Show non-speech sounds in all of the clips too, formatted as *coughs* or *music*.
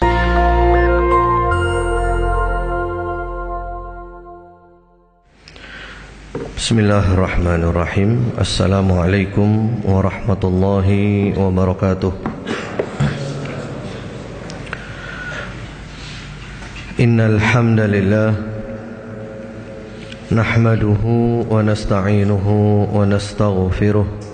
Bismillahirrahmanirrahim. Assalamualaikum warahmatullahi wabarakatuh. Innal hamdalillah nahmaduhu wa nasta'inuhu wa nastaghfiruh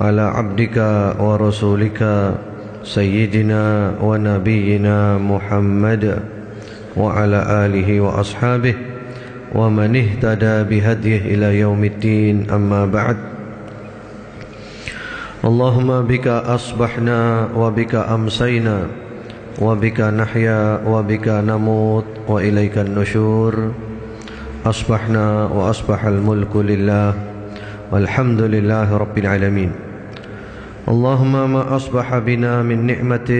على عبدك ورسولك سيدنا ونبينا محمد وعلى آله وأصحابه ومن اهتدى بهديه إلى يوم الدين. أما بعد اللهم بك أصبحنا وبك أمسينا وبك نحيا وبك نموت وإليك النشور. أصبحنا وأصبح الملك لله والحمد لله رب العالمين. اللهم ما أصبح بنا من نعمة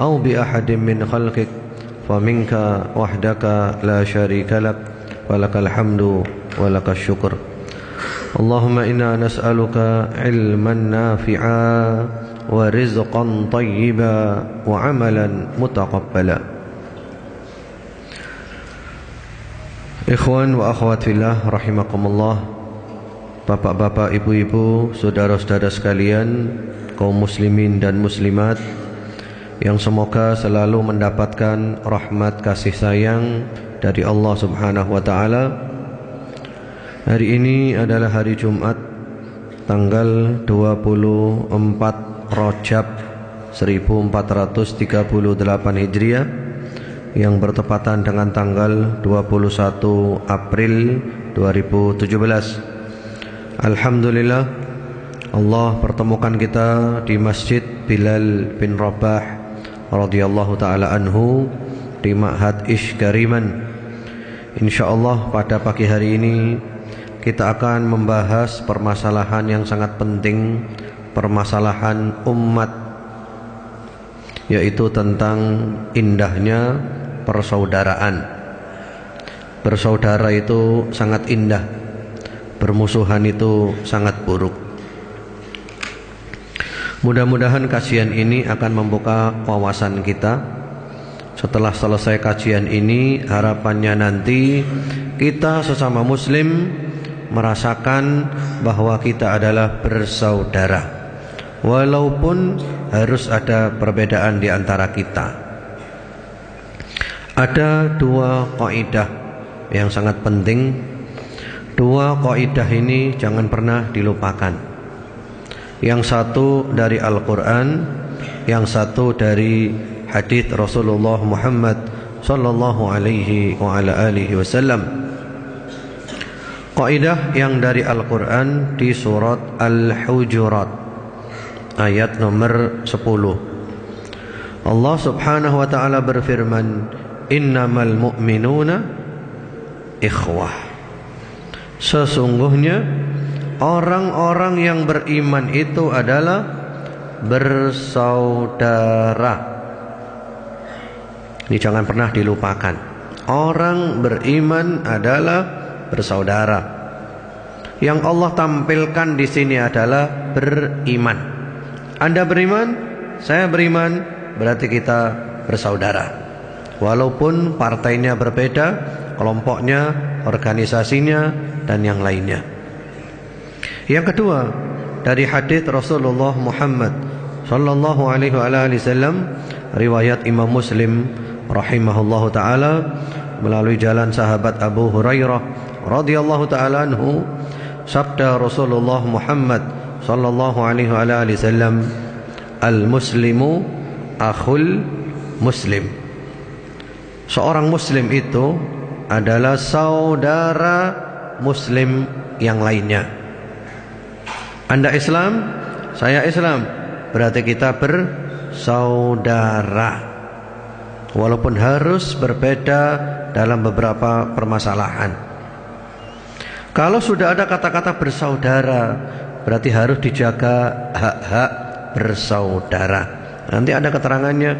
أو بأحد من خلقك فمنك وحدك لا شريك لك ولك الحمد ولك الشكر. اللهم إنا نسألك علما نافعا ورزقا طيبا وعملا متقبلا. Ikhwan wa akhwat fillah rahimakumullah Bapak-bapak, ibu-ibu, saudara-saudara sekalian kaum muslimin dan muslimat yang semoga selalu mendapatkan rahmat kasih sayang dari Allah Subhanahu wa taala. Hari ini adalah hari Jumat tanggal 24 Rajab 1438 Hijriah yang bertepatan dengan tanggal 21 April 2017. Alhamdulillah Allah pertemukan kita di Masjid Bilal bin Rabah radhiyallahu taala anhu di Ma'had Ish Kariman InsyaAllah pada pagi hari ini kita akan membahas permasalahan yang sangat penting Permasalahan umat Yaitu tentang indahnya persaudaraan. Bersaudara itu sangat indah Bermusuhan itu sangat buruk. Mudah-mudahan kajian ini akan membuka wawasan kita. Setelah selesai kajian ini harapannya nanti kita sesama muslim merasakan bahwa kita adalah bersaudara. Walaupun harus ada perbedaan di antara kita. Ada dua kaidah yang sangat penting dua kaidah ini jangan pernah dilupakan yang satu dari Al-Qur'an yang satu dari hadis Rasulullah Muhammad sallallahu alaihi wa ala alihi wasallam. Kaidah yang dari Al-Qur'an di surat Al-Hujurat ayat nomor 10. Allah Subhanahu wa taala berfirman, "Innamal mu'minuna ikhwah." Sesungguhnya orang-orang yang beriman itu adalah bersaudara. Ini jangan pernah dilupakan. Orang beriman adalah bersaudara. Yang Allah tampilkan di sini adalah beriman. Anda beriman, saya beriman, berarti kita bersaudara. Walaupun partainya berbeda, kelompoknya, organisasinya, dan yang lainnya. Yang kedua, dari hadis Rasulullah Muhammad sallallahu alaihi wasallam riwayat Imam Muslim rahimahullahu taala melalui jalan sahabat Abu Hurairah radhiyallahu taala anhu sabda Rasulullah Muhammad sallallahu alaihi wasallam al muslimu akhul muslim seorang muslim itu adalah saudara muslim yang lainnya. Anda Islam? Saya Islam. Berarti kita bersaudara. Walaupun harus berbeda dalam beberapa permasalahan. Kalau sudah ada kata-kata bersaudara, berarti harus dijaga hak-hak bersaudara. Nanti ada keterangannya,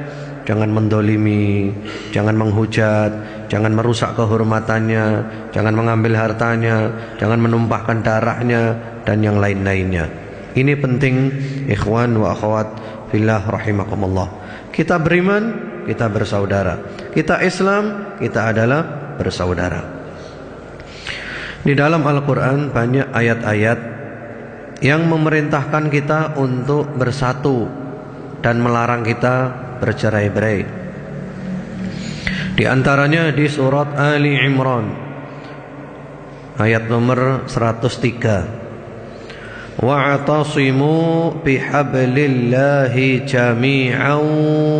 jangan mendolimi, jangan menghujat, jangan merusak kehormatannya, jangan mengambil hartanya, jangan menumpahkan darahnya dan yang lain-lainnya. Ini penting ikhwan wa akhwat fillah rahimakumullah. Kita beriman, kita bersaudara. Kita Islam, kita adalah bersaudara. Di dalam Al-Qur'an banyak ayat-ayat yang memerintahkan kita untuk bersatu dan melarang kita bercerai-berai. Di antaranya di surat Ali Imran ayat nomor 103. Wa'tasimu bihablillahi jami'an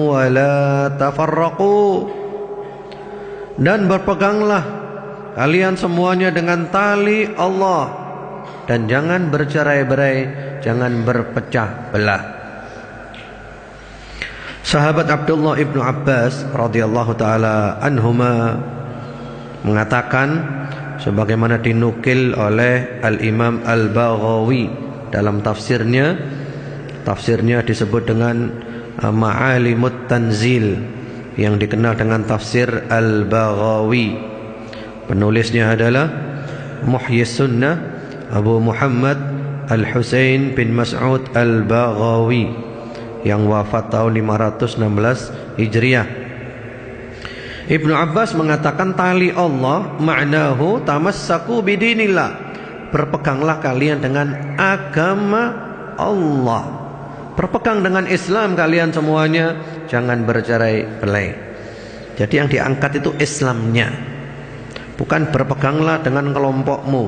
wa la tafarraqu. Dan berpeganglah kalian semuanya dengan tali Allah dan jangan bercerai-berai, jangan berpecah belah. Sahabat Abdullah ibnu Abbas radhiyallahu taala anhuma mengatakan sebagaimana dinukil oleh Al Imam Al Baghawi dalam tafsirnya tafsirnya disebut dengan uh, Ma'alimut Tanzil yang dikenal dengan tafsir Al-Baghawi. Penulisnya adalah Muhyi Sunnah Abu Muhammad Al-Husain bin Mas'ud Al-Baghawi yang wafat tahun 516 Hijriah Ibnu Abbas mengatakan tali Allah maknahu tamassaku bidinillah berpeganglah kalian dengan agama Allah. Berpegang dengan Islam kalian semuanya, jangan bercerai berai. Jadi yang diangkat itu Islamnya. Bukan berpeganglah dengan kelompokmu.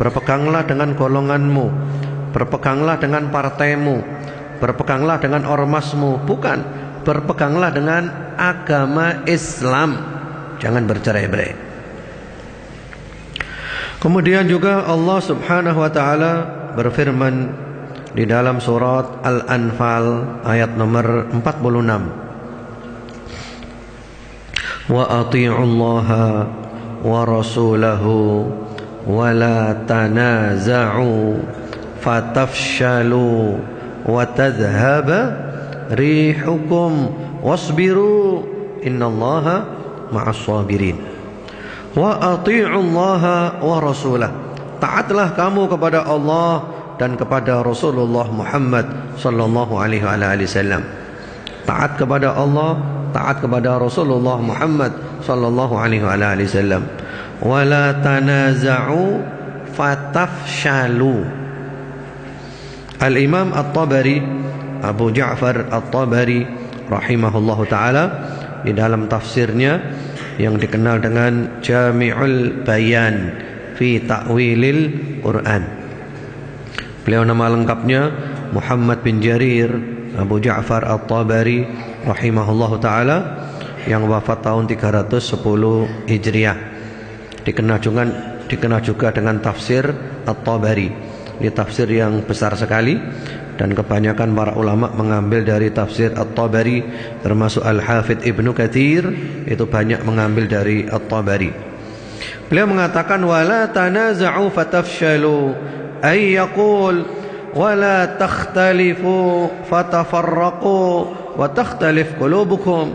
Berpeganglah dengan golonganmu. Berpeganglah dengan partaimu. Berpeganglah dengan ormasmu, bukan. Berpeganglah dengan agama Islam. Jangan bercerai-berai. Kemudian juga Allah Subhanahu wa taala berfirman di dalam surat Al-Anfal ayat nomor 46. Wa atii'u Allah wa rasulahu wa la tanaza'u fatafshalu wa tadhhaba rihukum wasbiru innallaha ma'as sabirin wa ati'ullaha wa rasulah taatlah kamu kepada Allah dan kepada Rasulullah Muhammad sallallahu alaihi wasallam taat kepada Allah taat kepada Rasulullah Muhammad sallallahu alaihi wasallam wala tanaza'u fatafshalu Al-Imam At-Tabari Abu Ja'far At-Tabari rahimahullahu taala di dalam tafsirnya yang dikenal dengan Jami'ul Bayan fi Ta'wilil Quran. Beliau nama lengkapnya Muhammad bin Jarir Abu Ja'far At-Tabari rahimahullahu taala yang wafat tahun 310 Hijriah. Dikenal juga dikenal juga dengan tafsir At-Tabari. Ini tafsir yang besar sekali dan kebanyakan para ulama mengambil dari tafsir At-Tabari termasuk Al-Hafidh Ibnu Katsir itu banyak mengambil dari At-Tabari. Beliau mengatakan wala tanaza'u fatafshalu ay yaqul wala takhtalifu fatafarraqu wa takhtalif qulubukum.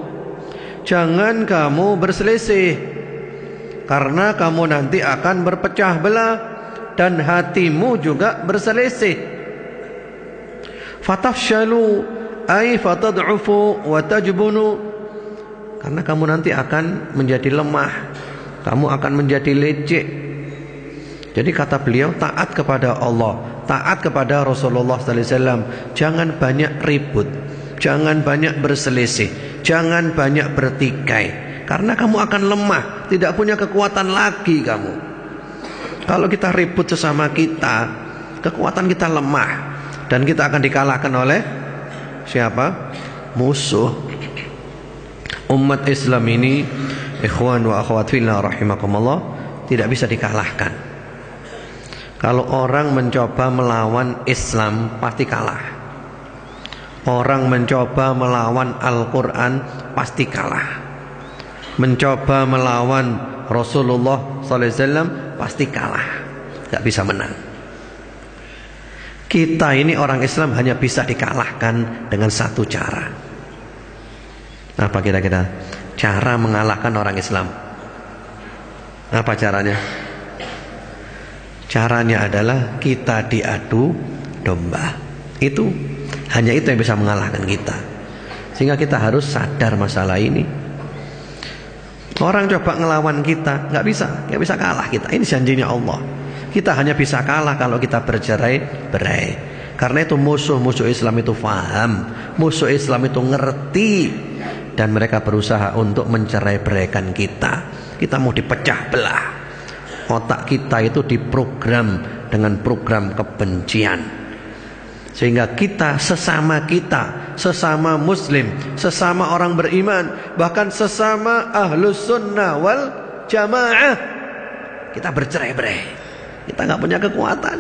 Jangan kamu berselisih karena kamu nanti akan berpecah belah dan hatimu juga berselisih. Fatafshalu ay fatad'ufu wa tajbunu. Karena kamu nanti akan menjadi lemah. Kamu akan menjadi lecek jadi kata beliau taat kepada Allah taat kepada Rasulullah sallallahu alaihi wasallam. Jangan banyak ribut jangan banyak berselisih jangan banyak bertikai. Karena kamu akan lemah tidak punya kekuatan lagi kamu kalau kita ribut sesama kita kekuatan kita lemah dan kita akan dikalahkan oleh siapa? Musuh. Umat Islam ini ikhwan wa akhwat fillah rahimakumullah tidak bisa dikalahkan. Kalau orang mencoba melawan Islam pasti kalah. Orang mencoba melawan Al-Quran pasti kalah. Mencoba melawan Rasulullah SAW pasti kalah. Gak bisa menang. Kita ini orang Islam hanya bisa dikalahkan dengan satu cara. Apa kira-kira? Cara mengalahkan orang Islam. Apa caranya? Caranya adalah kita diadu domba. Itu hanya itu yang bisa mengalahkan kita. Sehingga kita harus sadar masalah ini. Orang coba ngelawan kita, nggak bisa, nggak bisa kalah kita. Ini janjinya Allah. Kita hanya bisa kalah kalau kita bercerai berai. Karena itu musuh-musuh Islam itu faham, musuh Islam itu ngerti dan mereka berusaha untuk mencerai beraikan kita. Kita mau dipecah belah. Otak kita itu diprogram dengan program kebencian. Sehingga kita sesama kita, sesama muslim, sesama orang beriman, bahkan sesama ahlus sunnah wal jamaah. Kita bercerai-berai. Kita nggak punya kekuatan.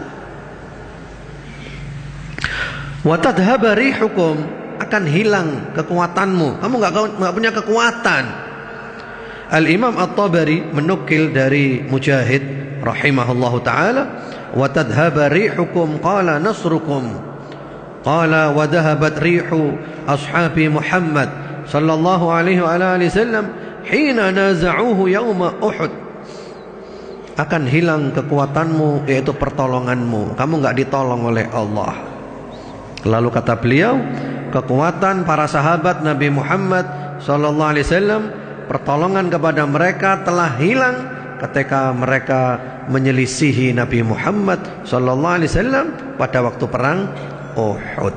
Watadhabari hukum akan hilang kekuatanmu. Kamu nggak nggak punya kekuatan. Al Imam At-Tabari menukil dari Mujahid rahimahullahu taala, "Watadhabari hukum qala nasrukum." قال وذهبت ريح أصحاب محمد صلى الله عليه وآله وسلم حين نازعوه يوم أحد akan hilang kekuatanmu yaitu pertolonganmu kamu nggak ditolong oleh Allah lalu kata beliau kekuatan para sahabat Nabi Muhammad sallallahu alaihi wasallam pertolongan kepada mereka telah hilang ketika mereka menyelisihi Nabi Muhammad sallallahu alaihi wasallam pada waktu perang Uhud.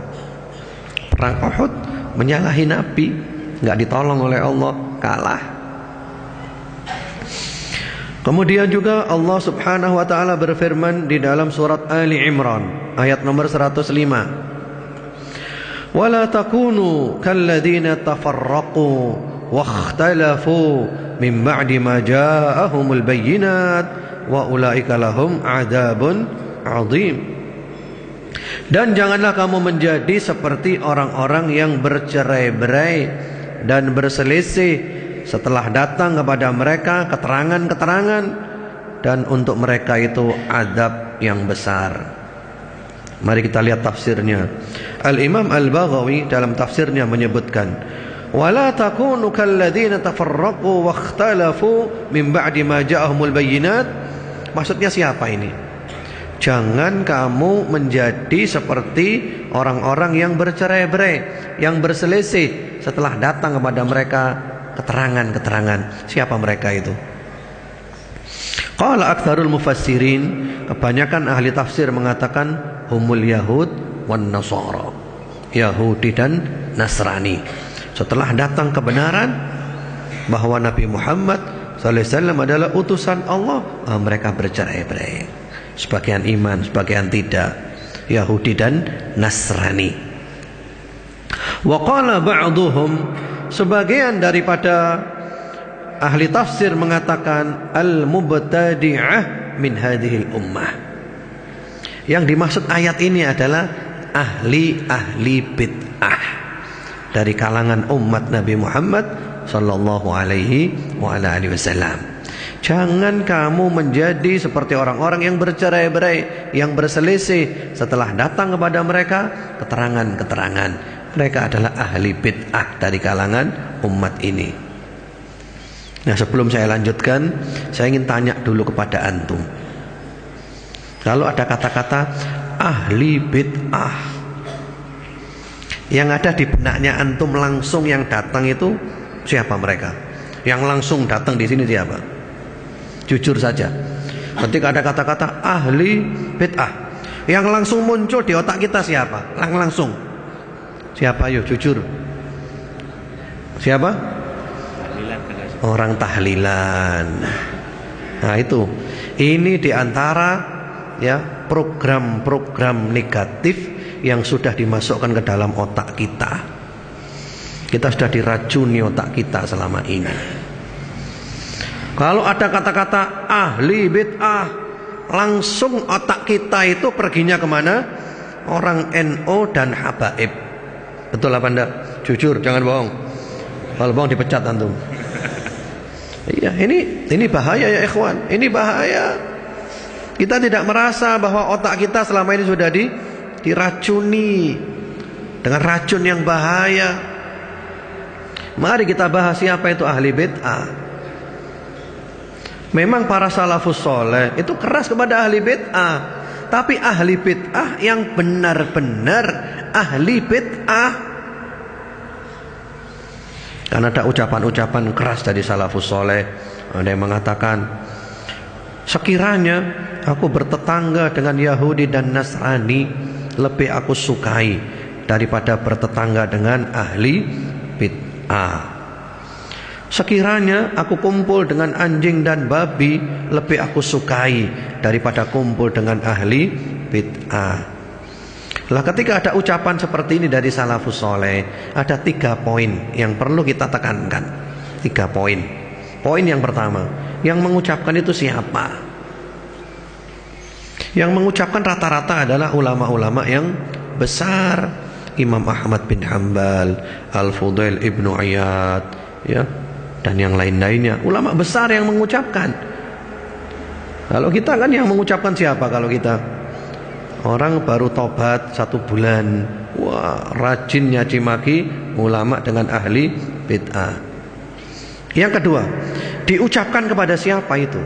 Perang Uhud menyalahi Nabi, nggak ditolong oleh Allah, kalah. Kemudian juga Allah Subhanahu wa taala berfirman di dalam surat Ali Imran ayat nomor 105. Wala takunu kalladzina tafarraqu min ba'di ma ja'ahumul bayyinat wa ulaika lahum adzabun 'adzim. Dan janganlah kamu menjadi seperti orang-orang yang bercerai-berai dan berselisih setelah datang kepada mereka keterangan-keterangan dan untuk mereka itu adab yang besar. Mari kita lihat tafsirnya. Al-Imam Al-Baghawi dalam tafsirnya menyebutkan, "Wala takunu kalladzina tafarraqu wa ikhtalafu min ba'di ma ja'ahumul bayyinat." Maksudnya siapa ini? Jangan kamu menjadi seperti orang-orang yang bercerai-berai, yang berselisih setelah datang kepada mereka keterangan-keterangan. Siapa mereka itu? Qala aktsarul mufassirin, kebanyakan ahli tafsir mengatakan humul yahud wan nasara. Yahudi dan Nasrani. Setelah datang kebenaran bahwa Nabi Muhammad SAW adalah utusan Allah, mereka bercerai-berai. Sebagian iman, sebagian tidak. Yahudi dan Nasrani. Wa qala ba'dhum sebagian daripada ahli tafsir mengatakan al-mubtadi'ah min hadhil ummah. Yang dimaksud ayat ini adalah ahli-ahli bid'ah dari kalangan umat Nabi Muhammad sallallahu alaihi wa alihi wasallam. Jangan kamu menjadi seperti orang-orang yang bercerai-berai, yang berselisih setelah datang kepada mereka keterangan-keterangan. Mereka adalah ahli bid'ah dari kalangan umat ini. Nah, sebelum saya lanjutkan, saya ingin tanya dulu kepada antum. Kalau ada kata-kata ahli bid'ah yang ada di benaknya antum langsung yang datang itu siapa mereka? Yang langsung datang di sini siapa? Jujur saja. Ketika ada kata-kata ahli bid'ah, yang langsung muncul di otak kita siapa? Lang langsung. Siapa yuk jujur? Siapa? Orang tahlilan. Nah itu, ini di antara ya program-program negatif yang sudah dimasukkan ke dalam otak kita. Kita sudah diracuni otak kita selama ini. Kalau ada kata-kata ahli bid'ah, langsung otak kita itu perginya ke mana? Orang NO dan habaib. Betul apa enggak? Jujur, jangan bohong. Kalau bohong dipecat antum. Iya, ini ini bahaya ya ikhwan. Ini bahaya. Kita tidak merasa bahwa otak kita selama ini sudah di diracuni dengan racun yang bahaya. Mari kita bahas siapa itu ahli bid'ah. Memang para salafus soleh itu keras kepada ahli bid'ah. Tapi ahli bid'ah yang benar-benar ahli bid'ah. Karena ada ucapan-ucapan keras dari salafus soleh. Ada yang mengatakan, sekiranya aku bertetangga dengan Yahudi dan Nasrani, lebih aku sukai daripada bertetangga dengan ahli bid'ah. Sekiranya aku kumpul dengan anjing dan babi Lebih aku sukai daripada kumpul dengan ahli bid'ah. Lah ketika ada ucapan seperti ini dari salafus soleh Ada tiga poin yang perlu kita tekankan. Tiga poin. Poin yang pertama Yang mengucapkan itu siapa? Yang mengucapkan rata-rata adalah ulama-ulama yang besar. Imam Ahmad bin Hambal Al-Fudail Ibnu Iyad Ya dan yang lain-lainnya. Ulama besar yang mengucapkan. Kalau kita kan yang mengucapkan siapa kalau kita? Orang baru tobat satu bulan. Wah rajin nyaci maki ulama dengan ahli bid'ah. Yang kedua, diucapkan kepada siapa itu?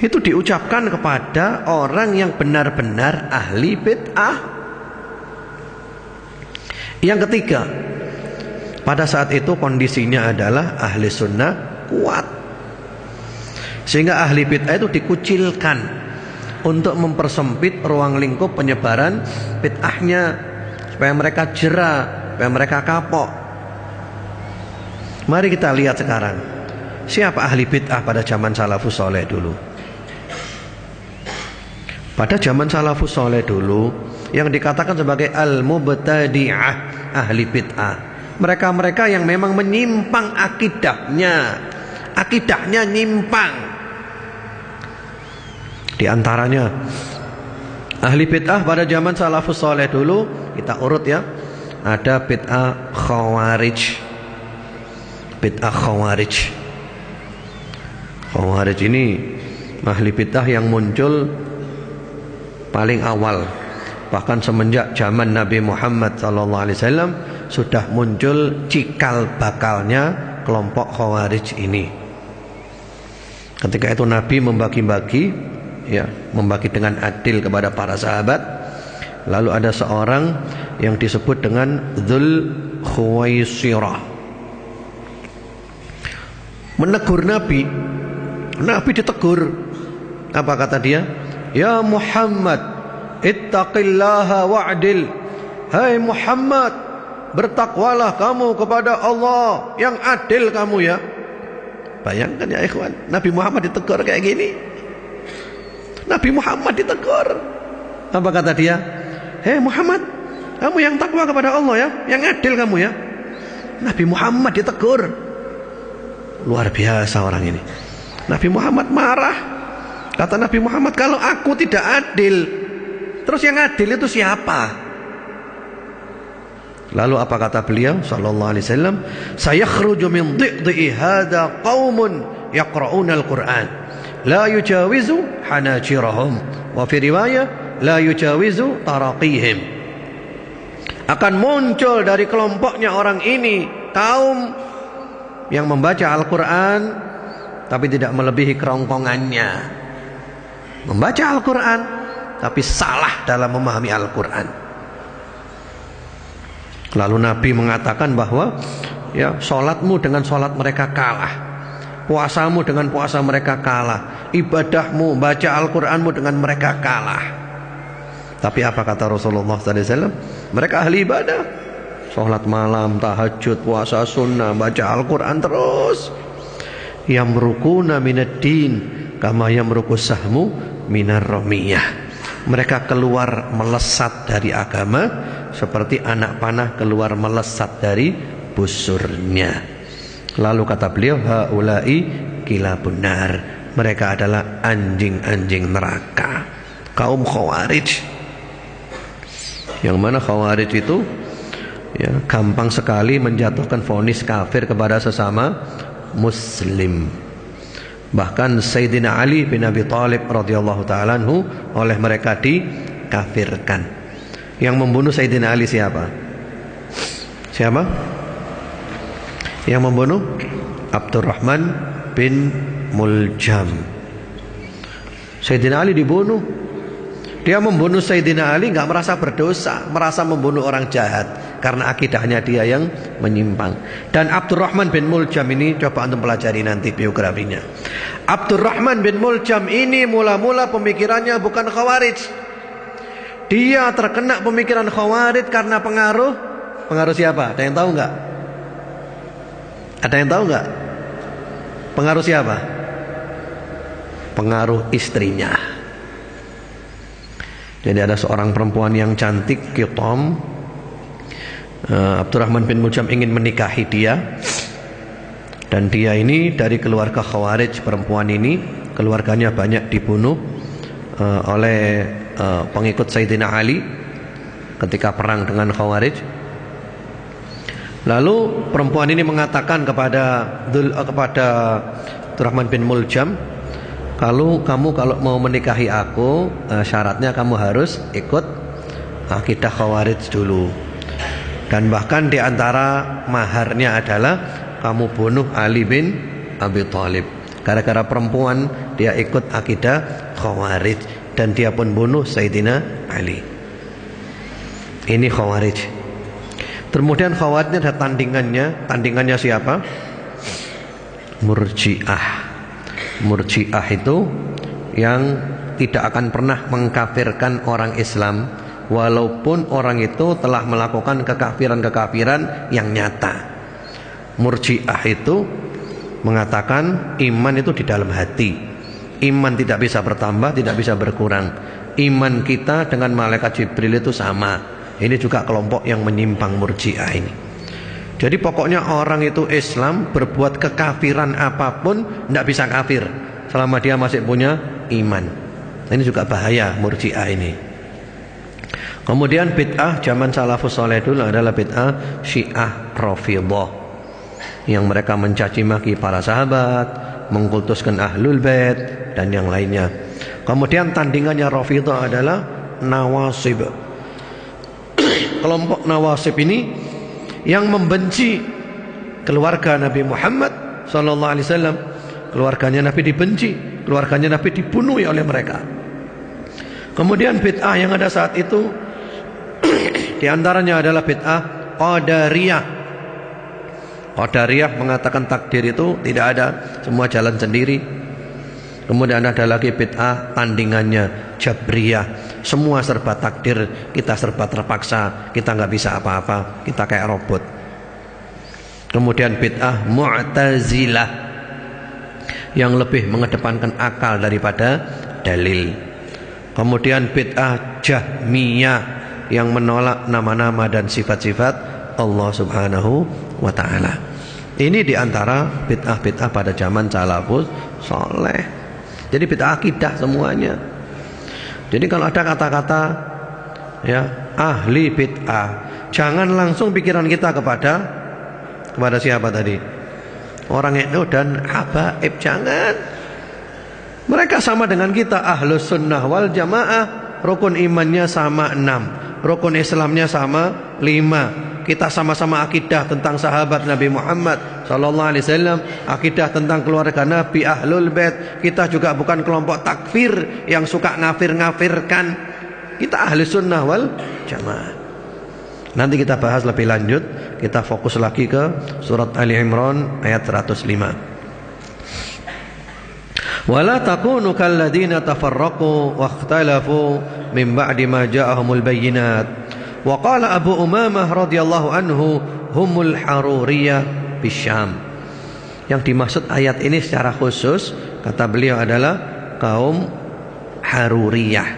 Itu diucapkan kepada orang yang benar-benar ahli bid'ah. Yang ketiga, pada saat itu kondisinya adalah ahli sunnah kuat. Sehingga ahli bid'ah itu dikucilkan untuk mempersempit ruang lingkup penyebaran bid'ahnya supaya mereka jerah, supaya mereka kapok. Mari kita lihat sekarang siapa ahli bid'ah pada zaman salafus soleh dulu. Pada zaman salafus soleh dulu yang dikatakan sebagai al-mubtadi'ah ahli bid'ah mereka-mereka yang memang menyimpang akidahnya. Akidahnya nyimpang. Di antaranya ahli bid'ah pada zaman salafus soleh dulu kita urut ya. Ada bid'ah khawarij. Bid'ah khawarij. Khawarij ini ahli bid'ah yang muncul paling awal bahkan semenjak zaman Nabi Muhammad sallallahu alaihi wasallam sudah muncul cikal bakalnya kelompok Khawarij ini. Ketika itu Nabi membagi-bagi ya, membagi dengan adil kepada para sahabat. Lalu ada seorang yang disebut dengan Dzul Khuwaisirah. Menegur Nabi. Nabi ditegur. Apa kata dia? Ya Muhammad, ittaqillaha wa'dil. Hai Muhammad, Bertakwalah kamu kepada Allah yang adil kamu ya. Bayangkan ya ikhwan, Nabi Muhammad ditegur kayak gini. Nabi Muhammad ditegur. Apa kata dia? Hei Muhammad, kamu yang takwa kepada Allah ya, yang adil kamu ya. Nabi Muhammad ditegur. Luar biasa orang ini. Nabi Muhammad marah. Kata Nabi Muhammad, kalau aku tidak adil, terus yang adil itu siapa? Lalu apa kata beliau sallallahu alaihi wasallam? Sayakhruju min dhi'i hadha qaumun yaqra'una al-Qur'an la yujawizu hanajirahum wa fi riwayah la yujawizu taraqihim. Akan muncul dari kelompoknya orang ini kaum yang membaca Al-Qur'an tapi tidak melebihi kerongkongannya. Membaca Al-Qur'an tapi salah dalam memahami Al-Qur'an. Lalu Nabi mengatakan bahwa ya solatmu dengan solat mereka kalah, puasamu dengan puasa mereka kalah, ibadahmu baca Al-Quranmu dengan mereka kalah. Tapi apa kata Rasulullah SAW? Mereka ahli ibadah, solat malam, tahajud, puasa sunnah, baca Al-Quran terus. Yamrukuna minad din kama yamruku sahmu minar romiyah. Mereka keluar melesat dari agama seperti anak panah keluar melesat dari busurnya. Lalu kata beliau, haulai kila benar. Mereka adalah anjing-anjing neraka. Kaum khawarij. Yang mana khawarij itu ya gampang sekali menjatuhkan vonis kafir kepada sesama muslim. Bahkan Sayyidina Ali bin Abi Thalib radhiyallahu taala oleh mereka dikafirkan. Yang membunuh Sayyidina Ali siapa? Siapa? Yang membunuh Abdurrahman bin Muljam. Sayyidina Ali dibunuh. Dia membunuh Sayyidina Ali nggak merasa berdosa, merasa membunuh orang jahat karena akidahnya dia yang menyimpang. Dan Abdurrahman bin Muljam ini coba untuk pelajari nanti biografinya. Abdurrahman bin Muljam ini mula-mula pemikirannya bukan khawarij. Dia terkena pemikiran khawarij karena pengaruh pengaruh siapa? Ada yang tahu nggak? Ada yang tahu nggak? Pengaruh siapa? Pengaruh istrinya. Jadi ada seorang perempuan yang cantik, Kitom. Uh, Abdurrahman bin Mujam ingin menikahi dia. Dan dia ini dari keluarga Khawarij perempuan ini, keluarganya banyak dibunuh uh, oleh uh, pengikut Sayyidina Ali ketika perang dengan Khawarij. Lalu perempuan ini mengatakan kepada uh, kepada Abdurrahman bin Muljam, kalau kamu kalau mau menikahi aku, syaratnya kamu harus ikut akidah Khawarij dulu. Dan bahkan di antara maharnya adalah kamu bunuh Ali bin Abi Thalib. Gara-gara perempuan dia ikut akidah Khawarij dan dia pun bunuh Sayyidina Ali. Ini Khawarij. Kemudian khawatirnya ada tandingannya. Tandingannya siapa? Murji'ah. Murji'ah itu yang tidak akan pernah mengkafirkan orang Islam walaupun orang itu telah melakukan kekafiran-kekafiran yang nyata. Murji'ah itu mengatakan iman itu di dalam hati. Iman tidak bisa bertambah, tidak bisa berkurang. Iman kita dengan malaikat Jibril itu sama. Ini juga kelompok yang menyimpang murjiah ini. Jadi pokoknya orang itu Islam berbuat kekafiran apa pun tidak bisa kafir selama dia masih punya iman. Ini juga bahaya murjiah ini. Kemudian bid'ah zaman salafus soleh dulu adalah bid'ah syiah rafidah yang mereka mencaci maki para sahabat, mengkultuskan ahlul bait dan yang lainnya. Kemudian tandingannya rafidah adalah nawasib *coughs* kelompok Nawasib ini yang membenci keluarga Nabi Muhammad sallallahu alaihi wasallam. Keluarganya Nabi dibenci, keluarganya Nabi dibunuh oleh mereka. Kemudian bid'ah yang ada saat itu di antaranya adalah bid'ah Qadariyah. Qadariyah mengatakan takdir itu tidak ada, semua jalan sendiri. Kemudian ada lagi bid'ah tandingannya Jabriyah semua serba takdir, kita serba terpaksa, kita nggak bisa apa-apa, kita kayak robot. Kemudian bid'ah Mu'tazilah yang lebih mengedepankan akal daripada dalil. Kemudian bid'ah Jahmiyah yang menolak nama-nama dan sifat-sifat Allah Subhanahu wa taala. Ini di antara bid'ah-bid'ah pada zaman salafus soleh. Jadi bid'ah akidah semuanya. Jadi kalau ada kata-kata ya ahli bid'ah, jangan langsung pikiran kita kepada kepada siapa tadi? Orang itu dan habaib jangan. Mereka sama dengan kita ahlus sunnah wal jamaah, rukun imannya sama enam, rukun Islamnya sama lima, kita sama-sama akidah tentang sahabat Nabi Muhammad sallallahu alaihi wasallam, akidah tentang keluarga Nabi Ahlul Bait. Kita juga bukan kelompok takfir yang suka ngafir-ngafirkan. Kita ahli sunnah wal jamaah. Nanti kita bahas lebih lanjut. Kita fokus lagi ke surat Ali Imran ayat 105. Wala takunu kalladzina tafarraqu ikhtalafu min ba'di ma ja'ahumul bayyinat. Wa qala Abu Umamah radhiyallahu anhu humul haruriyah bisyam. Yang dimaksud ayat ini secara khusus kata beliau adalah kaum haruriyah.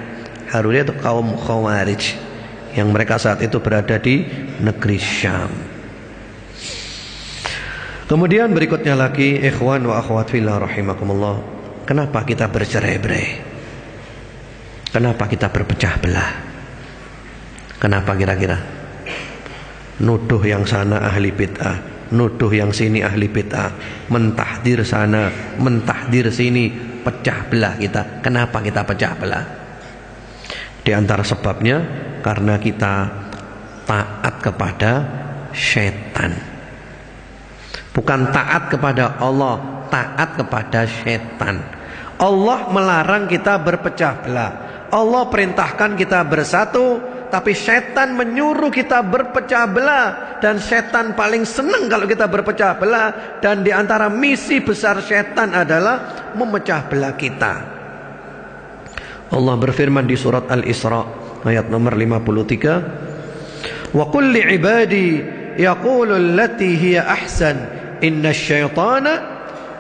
Haruriyah itu kaum khawarij yang mereka saat itu berada di negeri Syam. Kemudian berikutnya lagi ikhwan wa akhwat fillah rahimakumullah. Kenapa kita bercerai-berai? Kenapa kita berpecah belah? Kenapa kira-kira? Nuduh yang sana ahli bid'ah, nuduh yang sini ahli bid'ah, mentahdir sana, mentahdir sini, pecah belah kita. Kenapa kita pecah belah? Di antara sebabnya karena kita taat kepada setan. Bukan taat kepada Allah, taat kepada setan. Allah melarang kita berpecah belah. Allah perintahkan kita bersatu, tapi setan menyuruh kita berpecah belah dan setan paling senang kalau kita berpecah belah dan di antara misi besar setan adalah memecah belah kita. Allah berfirman di surat Al-Isra ayat nomor 53 Wa qul li ibadi yaqulu allati hiya ahsan inna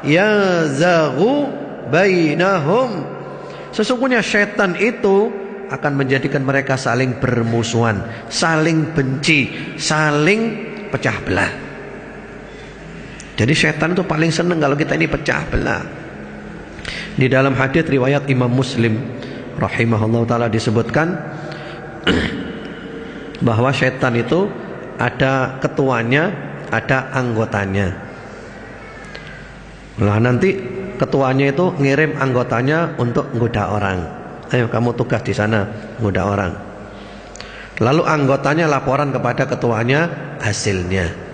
yazaghu bainahum Sesungguhnya setan itu akan menjadikan mereka saling bermusuhan, saling benci, saling pecah belah. Jadi setan itu paling senang kalau kita ini pecah belah. Di dalam hadis riwayat Imam Muslim rahimahullah taala disebutkan *clears throat* bahwa setan itu ada ketuanya, ada anggotanya. Nah nanti ketuanya itu ngirim anggotanya untuk menggoda orang. Ayo kamu tugas di sana muda orang. Lalu anggotanya laporan kepada ketuanya hasilnya.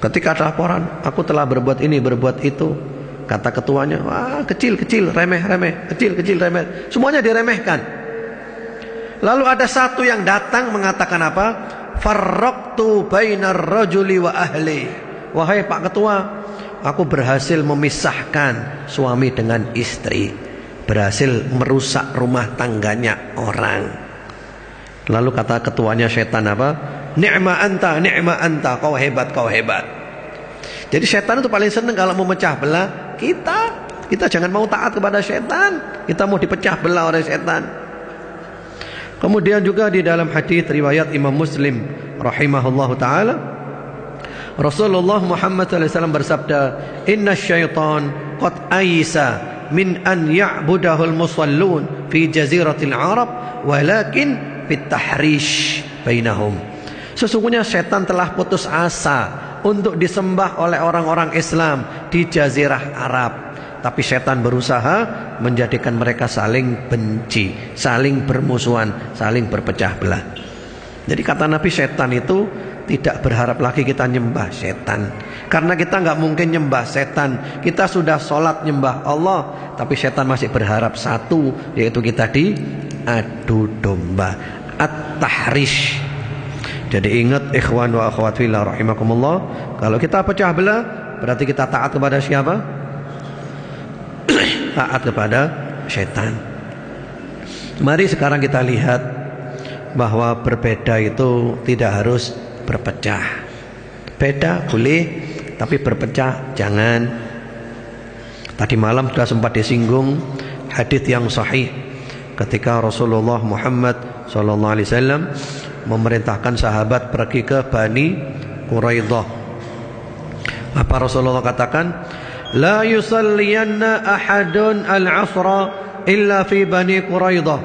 Ketika ada laporan, aku telah berbuat ini, berbuat itu. Kata ketuanya, wah kecil, kecil, remeh, remeh, kecil, kecil, remeh. Semuanya diremehkan. Lalu ada satu yang datang mengatakan apa? Farraqtu bainar rajuli wa ahli. Wahai Pak Ketua, aku berhasil memisahkan suami dengan istri berhasil merusak rumah tangganya orang. Lalu kata ketuanya setan apa? Ni'ma anta, ni'ma anta, kau hebat, kau hebat. Jadi setan itu paling senang kalau mau memecah belah kita. Kita jangan mau taat kepada setan. Kita mau dipecah belah oleh setan. Kemudian juga di dalam hadis riwayat Imam Muslim rahimahullah taala Rasulullah Muhammad SAW bersabda, "Inna syaitan qad aisa min an ya'budahul musallun fi jaziratil Arab walakin fit tahrish bainahum. Sesungguhnya setan telah putus asa untuk disembah oleh orang-orang Islam di jazirah Arab. Tapi setan berusaha menjadikan mereka saling benci, saling bermusuhan, saling berpecah belah. Jadi kata Nabi setan itu tidak berharap lagi kita nyembah setan. Karena kita nggak mungkin nyembah setan. Kita sudah sholat nyembah Allah tapi setan masih berharap satu yaitu kita di adu domba at-tahrish. Jadi ingat ikhwan wa akhwat fillah rahimakumullah kalau kita pecah belah berarti kita taat kepada siapa? *clears throat* Taat kepada setan. Mari sekarang kita lihat bahwa berbeda itu tidak harus berpecah. Beda boleh, tapi berpecah jangan. Tadi malam sudah sempat disinggung hadis yang sahih ketika Rasulullah Muhammad sallallahu alaihi wasallam memerintahkan sahabat pergi ke Bani Quraidah. Apa Rasulullah katakan? La yusalliyanna ahadun al-'asra illa fi Bani Quraidah.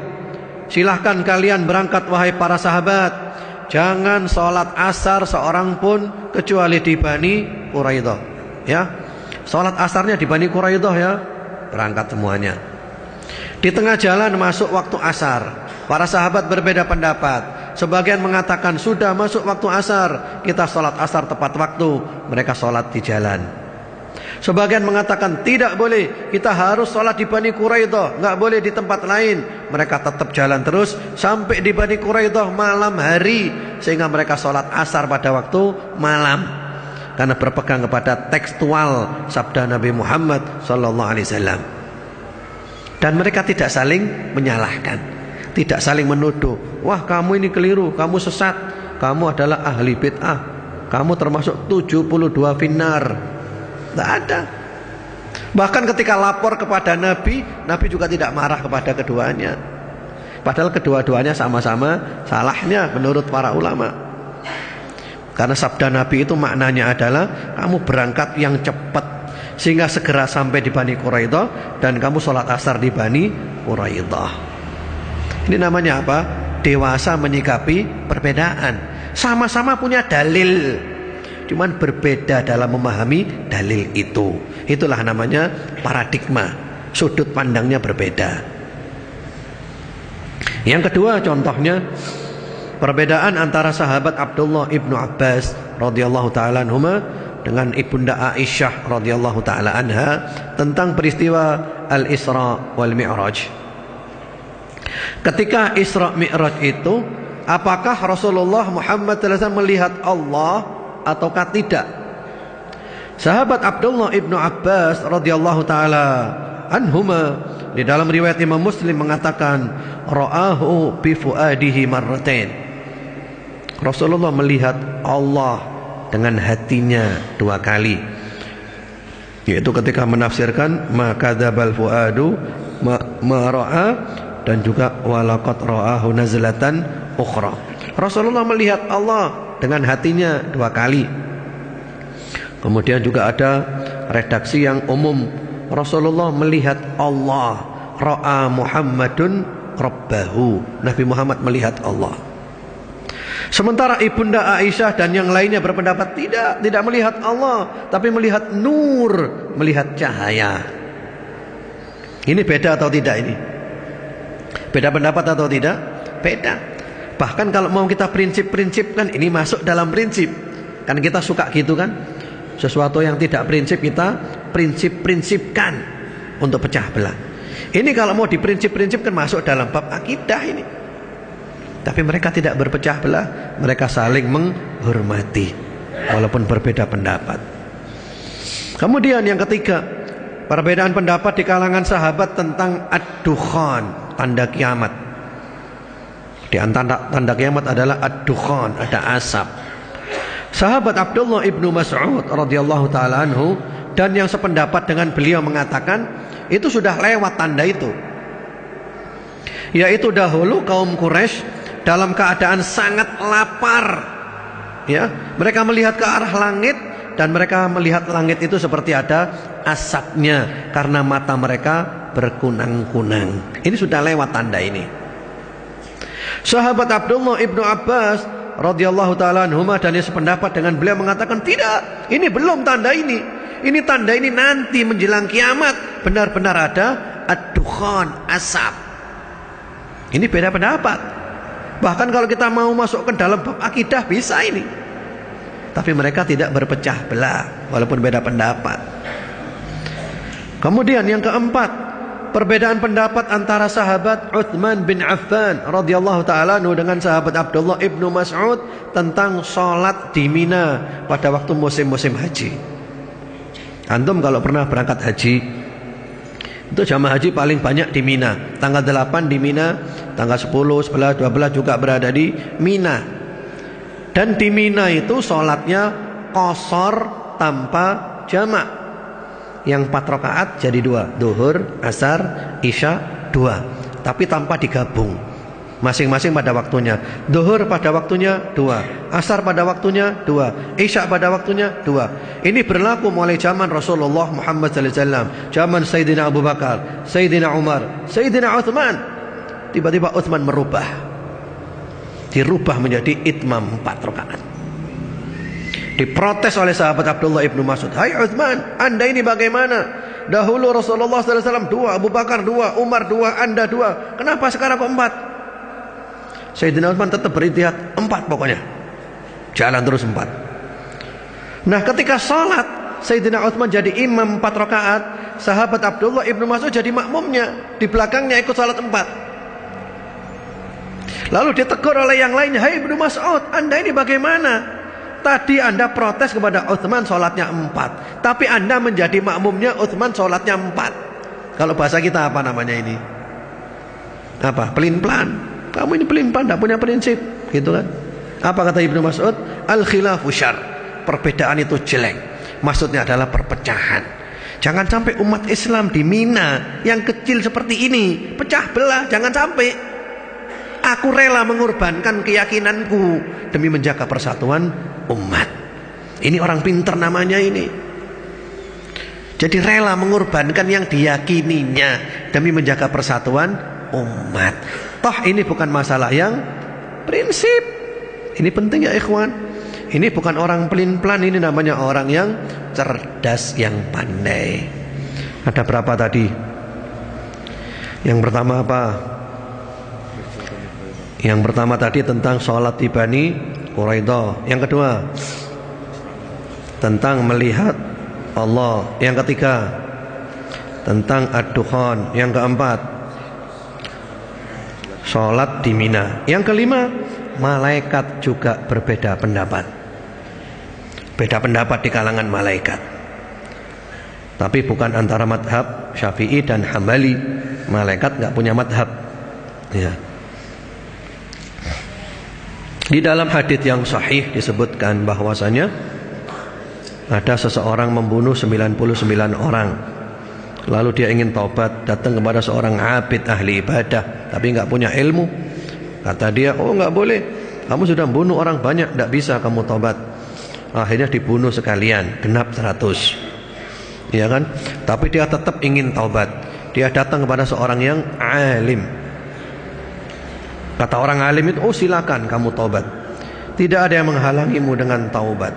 Silahkan kalian berangkat wahai para sahabat Jangan sholat asar seorang pun kecuali di Bani Quraidah. Ya. Sholat asarnya di Bani Quraidah ya. Berangkat semuanya. Di tengah jalan masuk waktu asar. Para sahabat berbeda pendapat. Sebagian mengatakan sudah masuk waktu asar. Kita sholat asar tepat waktu. Mereka sholat di jalan. Sebagian mengatakan tidak boleh, kita harus sholat di Bani Quraidah, nggak boleh di tempat lain. Mereka tetap jalan terus sampai di Bani Quraidah malam hari sehingga mereka sholat asar pada waktu malam karena berpegang kepada tekstual sabda Nabi Muhammad Wasallam. Dan mereka tidak saling menyalahkan, tidak saling menuduh. Wah kamu ini keliru, kamu sesat, kamu adalah ahli bid'ah, kamu termasuk 72 finar. Tidak ada. Bahkan ketika lapor kepada Nabi, Nabi juga tidak marah kepada keduanya. Padahal kedua-duanya sama-sama salahnya menurut para ulama. Karena sabda Nabi itu maknanya adalah kamu berangkat yang cepat sehingga segera sampai di Bani Quraidah dan kamu sholat asar di Bani Quraidah. Ini namanya apa? dewasa menyikapi perbedaan. Sama-sama punya dalil. Cuman berbeda dalam memahami dalil itu. Itulah namanya paradigma. Sudut pandangnya berbeda. Yang kedua contohnya perbedaan antara sahabat Abdullah ibnu Abbas radhiyallahu taala anhuma dengan ibunda Aisyah radhiyallahu taala anha tentang peristiwa Al-Isra wal Mi'raj. Ketika Isra Mi'raj itu, apakah Rasulullah Muhammad SAW melihat Allah ataukah tidak? Sahabat Abdullah ibnu Abbas radhiyallahu taala anhuma di dalam riwayat Imam Muslim mengatakan ra'ahu bi fuadihi marratain. Rasulullah melihat Allah dengan hatinya dua kali yaitu ketika menafsirkan maka dzabal fuadu ma, ma ra'a dan juga walaqad ra'ahu nazlatan ukhra Rasulullah melihat Allah dengan hatinya dua kali kemudian juga ada redaksi yang umum Rasulullah melihat Allah ra'a Muhammadun rabbahu Nabi Muhammad melihat Allah Sementara ibunda Aisyah dan yang lainnya berpendapat tidak, tidak melihat Allah, tapi melihat nur, melihat cahaya. Ini beda atau tidak ini? Beda pendapat atau tidak? Beda. Bahkan kalau mau kita prinsip-prinsip kan ini masuk dalam prinsip. Kan kita suka gitu kan? Sesuatu yang tidak prinsip kita prinsip-prinsipkan untuk pecah belah. Ini kalau mau diprinsip-prinsip kan masuk dalam bab akidah ini. Tapi mereka tidak berpecah belah, mereka saling menghormati walaupun berbeda pendapat. Kemudian yang ketiga, perbedaan pendapat di kalangan sahabat tentang ad-dukhan, tanda kiamat. Di antara tanda kiamat adalah ad-dukhan, ada asap. Sahabat Abdullah ibnu Mas'ud radhiyallahu taala anhu dan yang sependapat dengan beliau mengatakan itu sudah lewat tanda itu. Yaitu dahulu kaum Quraisy dalam keadaan sangat lapar. Ya, mereka melihat ke arah langit dan mereka melihat langit itu seperti ada asapnya karena mata mereka berkunang-kunang. Ini sudah lewat tanda ini. Sahabat Abdullah ibnu Abbas radhiyallahu taala anhuma dan sependapat dengan beliau mengatakan tidak, ini belum tanda ini. Ini tanda ini nanti menjelang kiamat benar-benar ada ad-dukhan, asap. Ini beda pendapat. Bahkan kalau kita mau masuk ke dalam akidah bisa ini. Tapi mereka tidak berpecah belah walaupun beda pendapat. Kemudian yang keempat, perbedaan pendapat antara sahabat Uthman bin Affan radhiyallahu taala dengan sahabat Abdullah ibnu Mas'ud tentang sholat di Mina pada waktu musim-musim haji. Antum kalau pernah berangkat haji, itu jamaah haji paling banyak di Mina. Tanggal 8 di Mina, tanggal 10, 11, 12 juga berada di Mina. Dan di Mina itu sholatnya kosor tanpa jamak. Yang 4 rakaat jadi dua, duhur, asar, isya, dua. Tapi tanpa digabung. Masing-masing pada waktunya. Duhur pada waktunya dua. Asar pada waktunya dua. Isya pada waktunya dua. Ini berlaku mulai zaman Rasulullah Muhammad SAW Zaman Sayyidina Abu Bakar Sayyidina Umar Sayyidina Uthman. Tiba-tiba Uthman merubah. Dirubah menjadi itmam empat rakaat Diprotes oleh sahabat Abdullah ibnu Mas'ud Hai Uthman Anda ini bagaimana Dahulu Rasulullah SAW dua Abu Bakar dua Umar dua Anda dua Kenapa sekarang kok empat Sayyidina Utsman tetap berintihad empat pokoknya. Jalan terus empat. Nah ketika sholat Sayyidina Utsman jadi imam empat rakaat, sahabat Abdullah ibnu Mas'ud jadi makmumnya, di belakangnya ikut sholat empat. Lalu ditegur oleh yang lainnya, Hai ibnu Mas'ud, anda ini bagaimana? Tadi anda protes kepada Utsman sholatnya empat, tapi anda menjadi makmumnya Utsman sholatnya empat. Kalau bahasa kita apa namanya ini? Apa? Pelin pelan. Kamu ini pelimpan, tidak punya prinsip, gitu kan? Apa kata Ibnu Mas'ud? Al khilafu syar. Perbedaan itu jelek. Maksudnya adalah perpecahan. Jangan sampai umat Islam di Mina yang kecil seperti ini pecah belah, jangan sampai. Aku rela mengorbankan keyakinanku demi menjaga persatuan umat. Ini orang pinter namanya ini. Jadi rela mengorbankan yang diyakininya demi menjaga persatuan umat. Toh ini bukan masalah yang prinsip. Ini penting ya ikhwan. Ini bukan orang pelin-pelan, ini namanya orang yang cerdas, yang pandai. Ada berapa tadi? Yang pertama apa? Yang pertama tadi tentang sholat ibani Quraidah. Yang kedua tentang melihat Allah. Yang ketiga tentang ad-dukhan. Yang keempat sholat di Mina. Yang kelima malaikat juga berbeda pendapat. Beda pendapat di kalangan malaikat. Tapi bukan antara madhab Syafi'i dan Hambali. Malaikat nggak punya madhab. Ya. Di dalam hadis yang sahih disebutkan bahwasanya ada seseorang membunuh 99 orang. Lalu dia ingin taubat, datang kepada seorang abid ahli ibadah, tapi nggak punya ilmu. Kata dia, "Oh, nggak boleh. Kamu sudah membunuh orang banyak, tidak bisa kamu taubat." Akhirnya dibunuh sekalian, genap 100. Ya kan? Tapi dia tetap ingin taubat. Dia datang kepada seorang yang alim. Kata orang alim itu, "Oh, silakan kamu taubat." Tidak ada yang menghalangimu dengan taubat.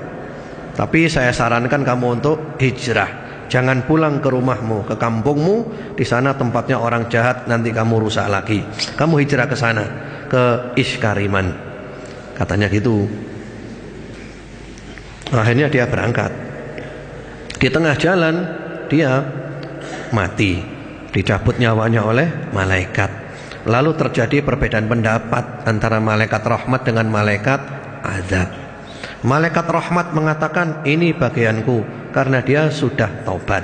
Tapi saya sarankan kamu untuk hijrah. Jangan pulang ke rumahmu, ke kampungmu, di sana tempatnya orang jahat, nanti kamu rusak lagi. Kamu hijrah ke sana, ke Iskariman. Katanya gitu. Akhirnya dia berangkat. Di tengah jalan dia mati, dicabut nyawanya oleh malaikat. Lalu terjadi perbedaan pendapat antara malaikat rahmat dengan malaikat azab. Malaikat rahmat mengatakan ini bagianku karena dia sudah taubat.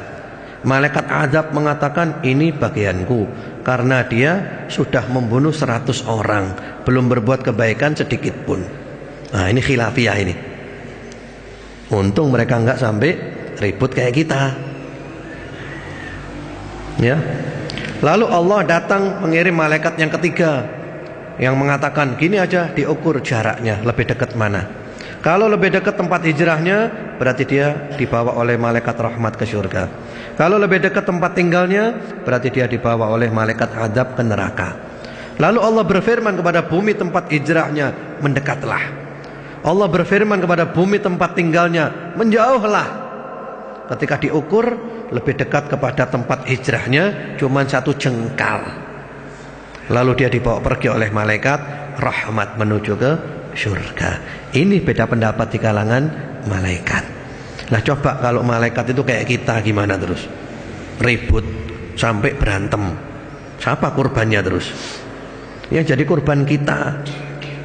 Malaikat azab mengatakan ini bagianku karena dia sudah membunuh seratus orang, belum berbuat kebaikan sedikit pun. Nah, ini khilafiyah ini. Untung mereka enggak sampai ribut kayak kita. Ya. Lalu Allah datang mengirim malaikat yang ketiga yang mengatakan gini aja diukur jaraknya lebih dekat mana. Kalau lebih dekat tempat hijrahnya berarti dia dibawa oleh malaikat rahmat ke surga. Kalau lebih dekat tempat tinggalnya berarti dia dibawa oleh malaikat adab ke neraka. Lalu Allah berfirman kepada bumi tempat hijrahnya mendekatlah. Allah berfirman kepada bumi tempat tinggalnya, menjauhlah. Ketika diukur lebih dekat kepada tempat hijrahnya cuma satu jengkal. Lalu dia dibawa pergi oleh malaikat rahmat menuju ke surga. Ini beda pendapat di kalangan malaikat. Nah coba kalau malaikat itu kayak kita gimana terus? Ribut sampai berantem. Siapa kurbannya terus? Ya jadi kurban kita.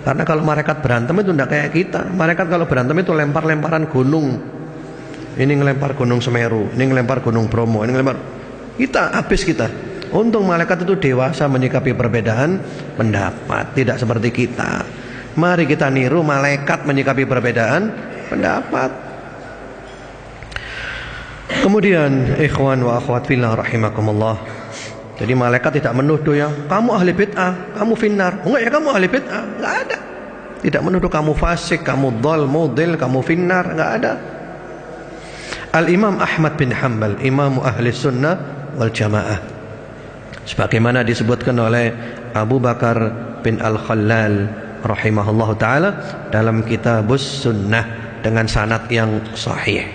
Karena kalau malaikat berantem itu tidak kayak kita. Malaikat kalau berantem itu lempar-lemparan gunung. Ini ngelempar gunung Semeru, ini ngelempar gunung Bromo, ini ngelempar. Kita habis kita. Untung malaikat itu dewasa menyikapi perbedaan pendapat, tidak seperti kita. Mari kita niru malaikat menyikapi perbedaan pendapat. Kemudian ikhwan wa akhwat fillah rahimakumullah. Jadi malaikat tidak menuduh ya, kamu ahli bid'ah, kamu finnar. Enggak ya kamu ahli bid'ah, enggak ada. Tidak menuduh kamu fasik, kamu dol, mudil, kamu finnar, enggak ada. Al-Imam Ahmad bin Hanbal, imam ahli sunnah wal jamaah. Sebagaimana disebutkan oleh Abu Bakar bin Al-Khallal rahimahullah taala dalam kitabus sunnah dengan sanad yang sahih.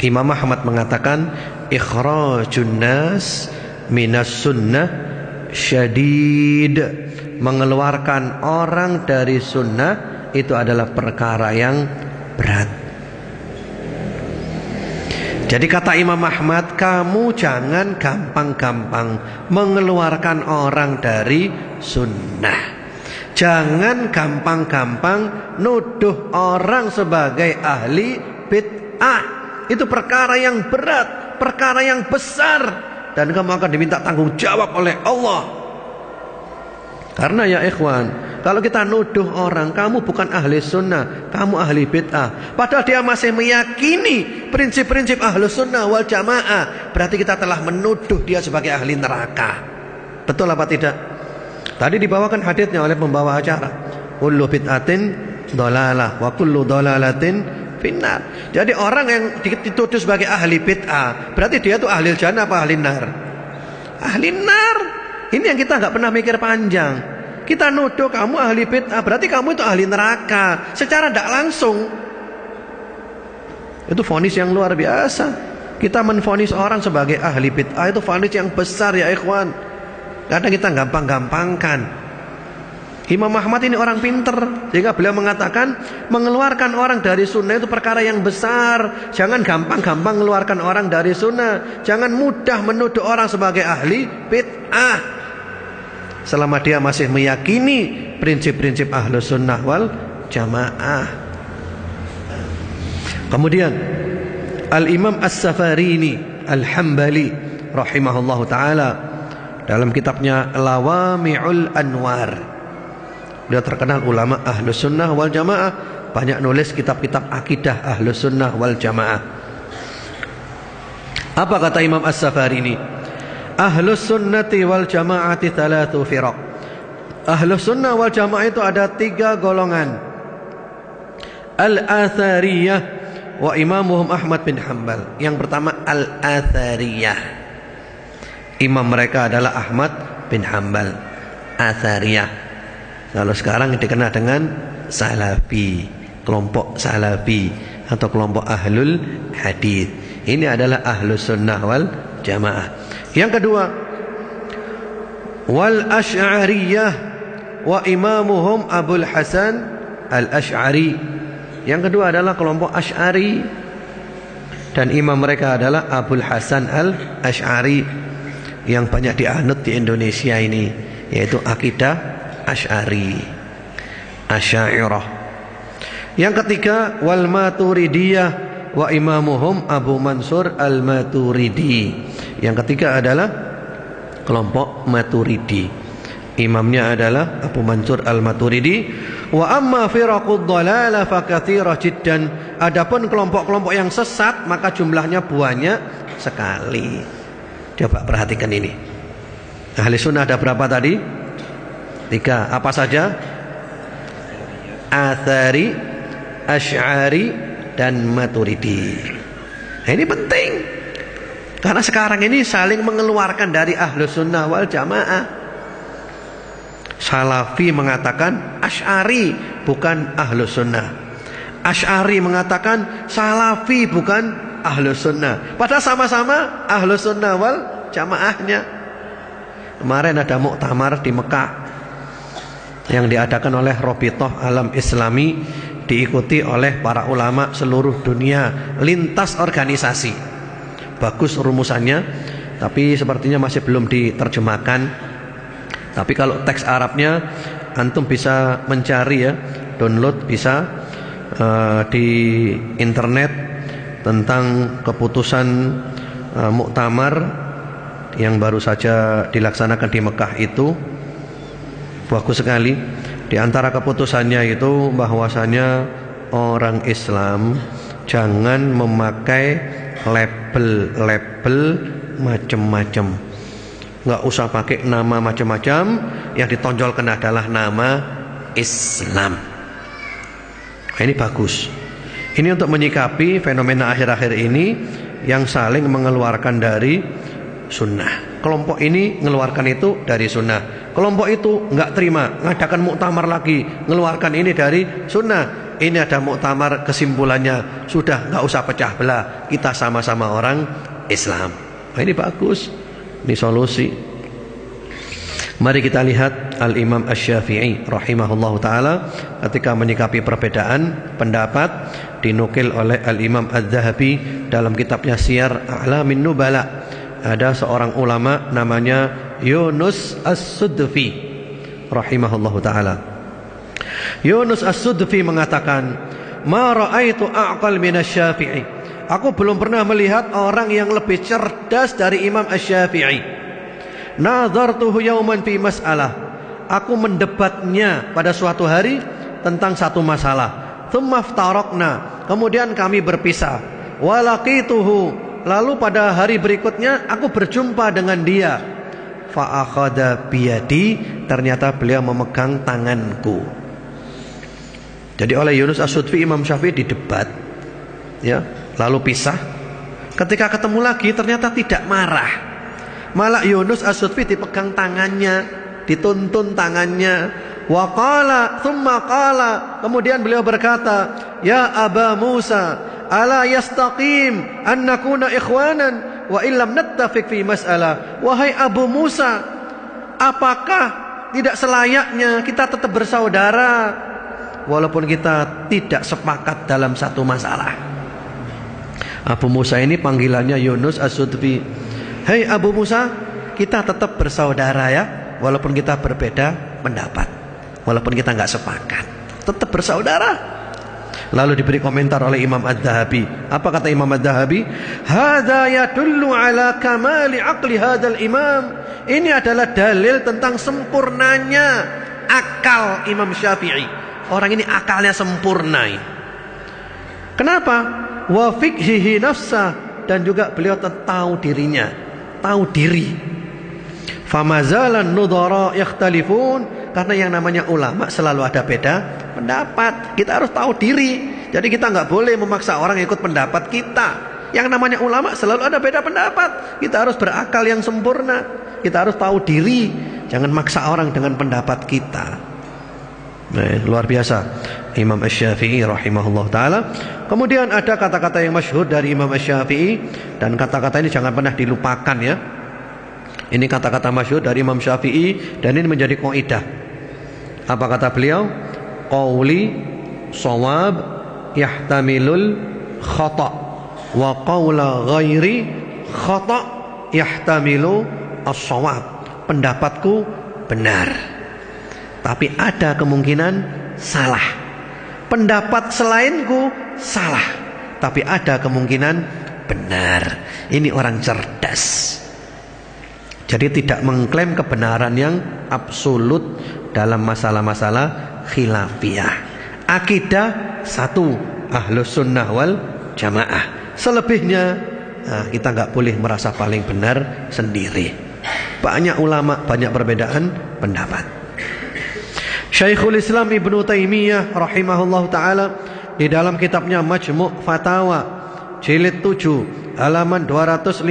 Imam Ahmad mengatakan ikhrajun nas minas sunnah syadid mengeluarkan orang dari sunnah itu adalah perkara yang berat jadi kata Imam Ahmad kamu jangan gampang-gampang mengeluarkan orang dari sunnah. Jangan gampang-gampang nuduh orang sebagai ahli bid'ah. Itu perkara yang berat perkara yang besar. Dan kamu akan diminta tanggung jawab oleh Allah. Karena ya ikhwan, kalau kita nuduh orang kamu bukan ahli sunnah, kamu ahli bid'ah, padahal dia masih meyakini prinsip-prinsip ahli sunnah wal jamaah, berarti kita telah menuduh dia sebagai ahli neraka. Betul apa tidak? Tadi dibawakan hadisnya oleh pembawa acara. Kullu bid'atin dolalah wa kullu dolalatin finnar. Jadi orang yang dituduh sebagai ahli bid'ah, berarti dia tuh ahli jannah apa ahli nar? Ahli nar. Ini yang kita nggak pernah mikir panjang. Kita nuduh kamu ahli bid'ah, berarti kamu itu ahli neraka. Secara tidak langsung. Itu fonis yang luar biasa. Kita menfonis orang sebagai ahli bid'ah itu fonis yang besar ya ikhwan. Kadang kita gampang-gampangkan. Imam Ahmad ini orang pinter Sehingga beliau mengatakan Mengeluarkan orang dari sunnah itu perkara yang besar Jangan gampang-gampang mengeluarkan orang dari sunnah Jangan mudah menuduh orang sebagai ahli bid'ah Selama dia masih meyakini Prinsip-prinsip ahlu sunnah wal jamaah. Kemudian Al-Imam As-Safarini Al-Hambali Rahimahullahu ta'ala Dalam kitabnya Lawami'ul Anwar. Dia terkenal ulama ahlu sunnah wal jamaah Banyak nulis kitab-kitab akidah ahlu sunnah wal jamaah. Apa kata Imam As-Safari ini Ahlu sunnati wal jamaati thalatu firaq. Ahlu sunnah wal jamaah itu ada tiga golongan. Al-Athariyah Wa imamuhum Ahmad bin Hanbal. Yang pertama Al-Athariyah. Imam mereka adalah Ahmad bin Hanbal. Athariyah. Kalau sekarang dikenal dengan salafi, kelompok salafi atau kelompok ahlul hadis. Ini adalah ahlus sunnah wal jamaah. Yang kedua, wal asy'ariyah wa imamuhum Abul Hasan al Ash'ari. Yang kedua adalah kelompok Ash'ari dan imam mereka adalah Abul Hasan al Ash'ari yang banyak dianut di Indonesia ini yaitu akidah Asy'ari Asy'ariyah Yang ketiga wal Maturidiyah wa imamuhum Abu Mansur Al-Maturidi. Yang ketiga adalah kelompok Maturidi. Imamnya adalah Abu Mansur Al-Maturidi. Wa amma firaqud dhalala fakatsira jiddan. Adapun kelompok-kelompok yang sesat maka jumlahnya banyak sekali. Coba perhatikan ini. Ahli sunnah ada berapa tadi? Tiga. Apa saja? Athari, Ash'ari, dan Maturidi. Nah, ini penting. Karena sekarang ini saling mengeluarkan dari ahlu sunnah wal jamaah. Salafi mengatakan Ash'ari bukan ahlu sunnah. Ash'ari mengatakan Salafi bukan ahlu sunnah. Padahal sama-sama ahlu sunnah wal jamaahnya. Kemarin ada muktamar di Mekah yang diadakan oleh Robitoh Alam Islami diikuti oleh para ulama seluruh dunia lintas organisasi bagus rumusannya tapi sepertinya masih belum diterjemahkan. Tapi kalau teks Arabnya antum bisa mencari ya download bisa uh, di internet tentang keputusan uh, muktamar yang baru saja dilaksanakan di Mekah itu. Bagus sekali. Di antara keputusannya itu bahwasanya orang Islam jangan memakai label-label macam-macam nggak usah pakai nama macam-macam yang ditonjolkan adalah nama Islam nah, ini bagus ini untuk menyikapi fenomena akhir-akhir ini yang saling mengeluarkan dari sunnah. Kelompok ini mengeluarkan itu dari sunnah. Kelompok itu nggak terima, ngadakan muktamar lagi, mengeluarkan ini dari sunnah. Ini ada muktamar kesimpulannya sudah nggak usah pecah belah. Kita sama-sama orang Islam. Nah, ini bagus. Ini solusi. Mari kita lihat Al-Imam Asy-Syafi'i rahimahullahu taala ketika menyikapi perbedaan pendapat dinukil oleh Al-Imam Az-Zahabi dalam kitabnya Syiar A'lamin Nubala ada seorang ulama namanya Yunus As-Sudfi rahimahullahu taala. Yunus As-Sudfi mengatakan, "Ma ra'aitu a'qal min Asy-Syafi'i." Aku belum pernah melihat orang yang lebih cerdas dari Imam Asy-Syafi'i. Nazartuhu yauman fi mas'alah. Aku mendebatnya pada suatu hari tentang satu masalah. Tsumma Kemudian kami berpisah. Walaqituhu Lalu pada hari berikutnya aku berjumpa dengan dia. Fa'akhadha biyadi, ternyata beliau memegang tanganku. Jadi oleh Yunus As-Sudfi Imam Syafi'i didebat ya, lalu pisah. Ketika ketemu lagi ternyata tidak marah. Malah Yunus As-Sudfi dipegang tangannya, dituntun tangannya. Wa qala, thumma qala. Kemudian beliau berkata, "Ya Aba Musa, ala yastaqim an nakuna ikhwanan wa illam nattafiq fi mas'alah." Wahai Abu Musa, apakah tidak selayaknya kita tetap bersaudara walaupun kita tidak sepakat dalam satu masalah? Abu Musa ini panggilannya Yunus As-Sudfi. Hei Abu Musa, kita tetap bersaudara ya, walaupun kita berbeda pendapat, walaupun kita nggak sepakat, tetap bersaudara. Lalu diberi komentar oleh Imam Ad-Dahabi. Apa kata Imam Ad-Dahabi? Hada yadullu ala kamali aqli hadal imam. Ini adalah dalil tentang sempurnanya akal Imam Syafi'i. Orang ini akalnya sempurna. Kenapa? Wa fikhihi nafsa dan juga beliau tahu dirinya, tahu diri. Famazalan nudara yakhtalifun karena yang namanya ulama selalu ada beda pendapat. Kita harus tahu diri. Jadi kita nggak boleh memaksa orang ikut pendapat kita. Yang namanya ulama selalu ada beda pendapat. Kita harus berakal yang sempurna. Kita harus tahu diri. Jangan maksa orang dengan pendapat kita. Nah, luar biasa. Imam Asy-Syafi'i rahimahullah taala. Kemudian ada kata-kata yang masyhur dari Imam Asy-Syafi'i dan kata-kata ini jangan pernah dilupakan ya. Ini kata-kata masyhur dari Imam Syafi'i dan ini menjadi kaidah. Apa kata beliau? Qauli shawab yahtamilul khata wa qaula ghairi khata yahtamilu as-shawab. Pendapatku benar. Tapi ada kemungkinan salah. Pendapat selainku salah. Tapi ada kemungkinan benar. Ini orang cerdas. Jadi tidak mengklaim kebenaran yang absolut dalam masalah-masalah khilafiyah. Akidah satu, ahlus sunnah wal jamaah. Selebihnya nah, kita nggak boleh merasa paling benar sendiri. Banyak ulama, banyak perbedaan pendapat. Syekhul Islam Ibnu Taimiyah rahimahullah taala di dalam kitabnya Majmu' Fatawa jilid 7 halaman 250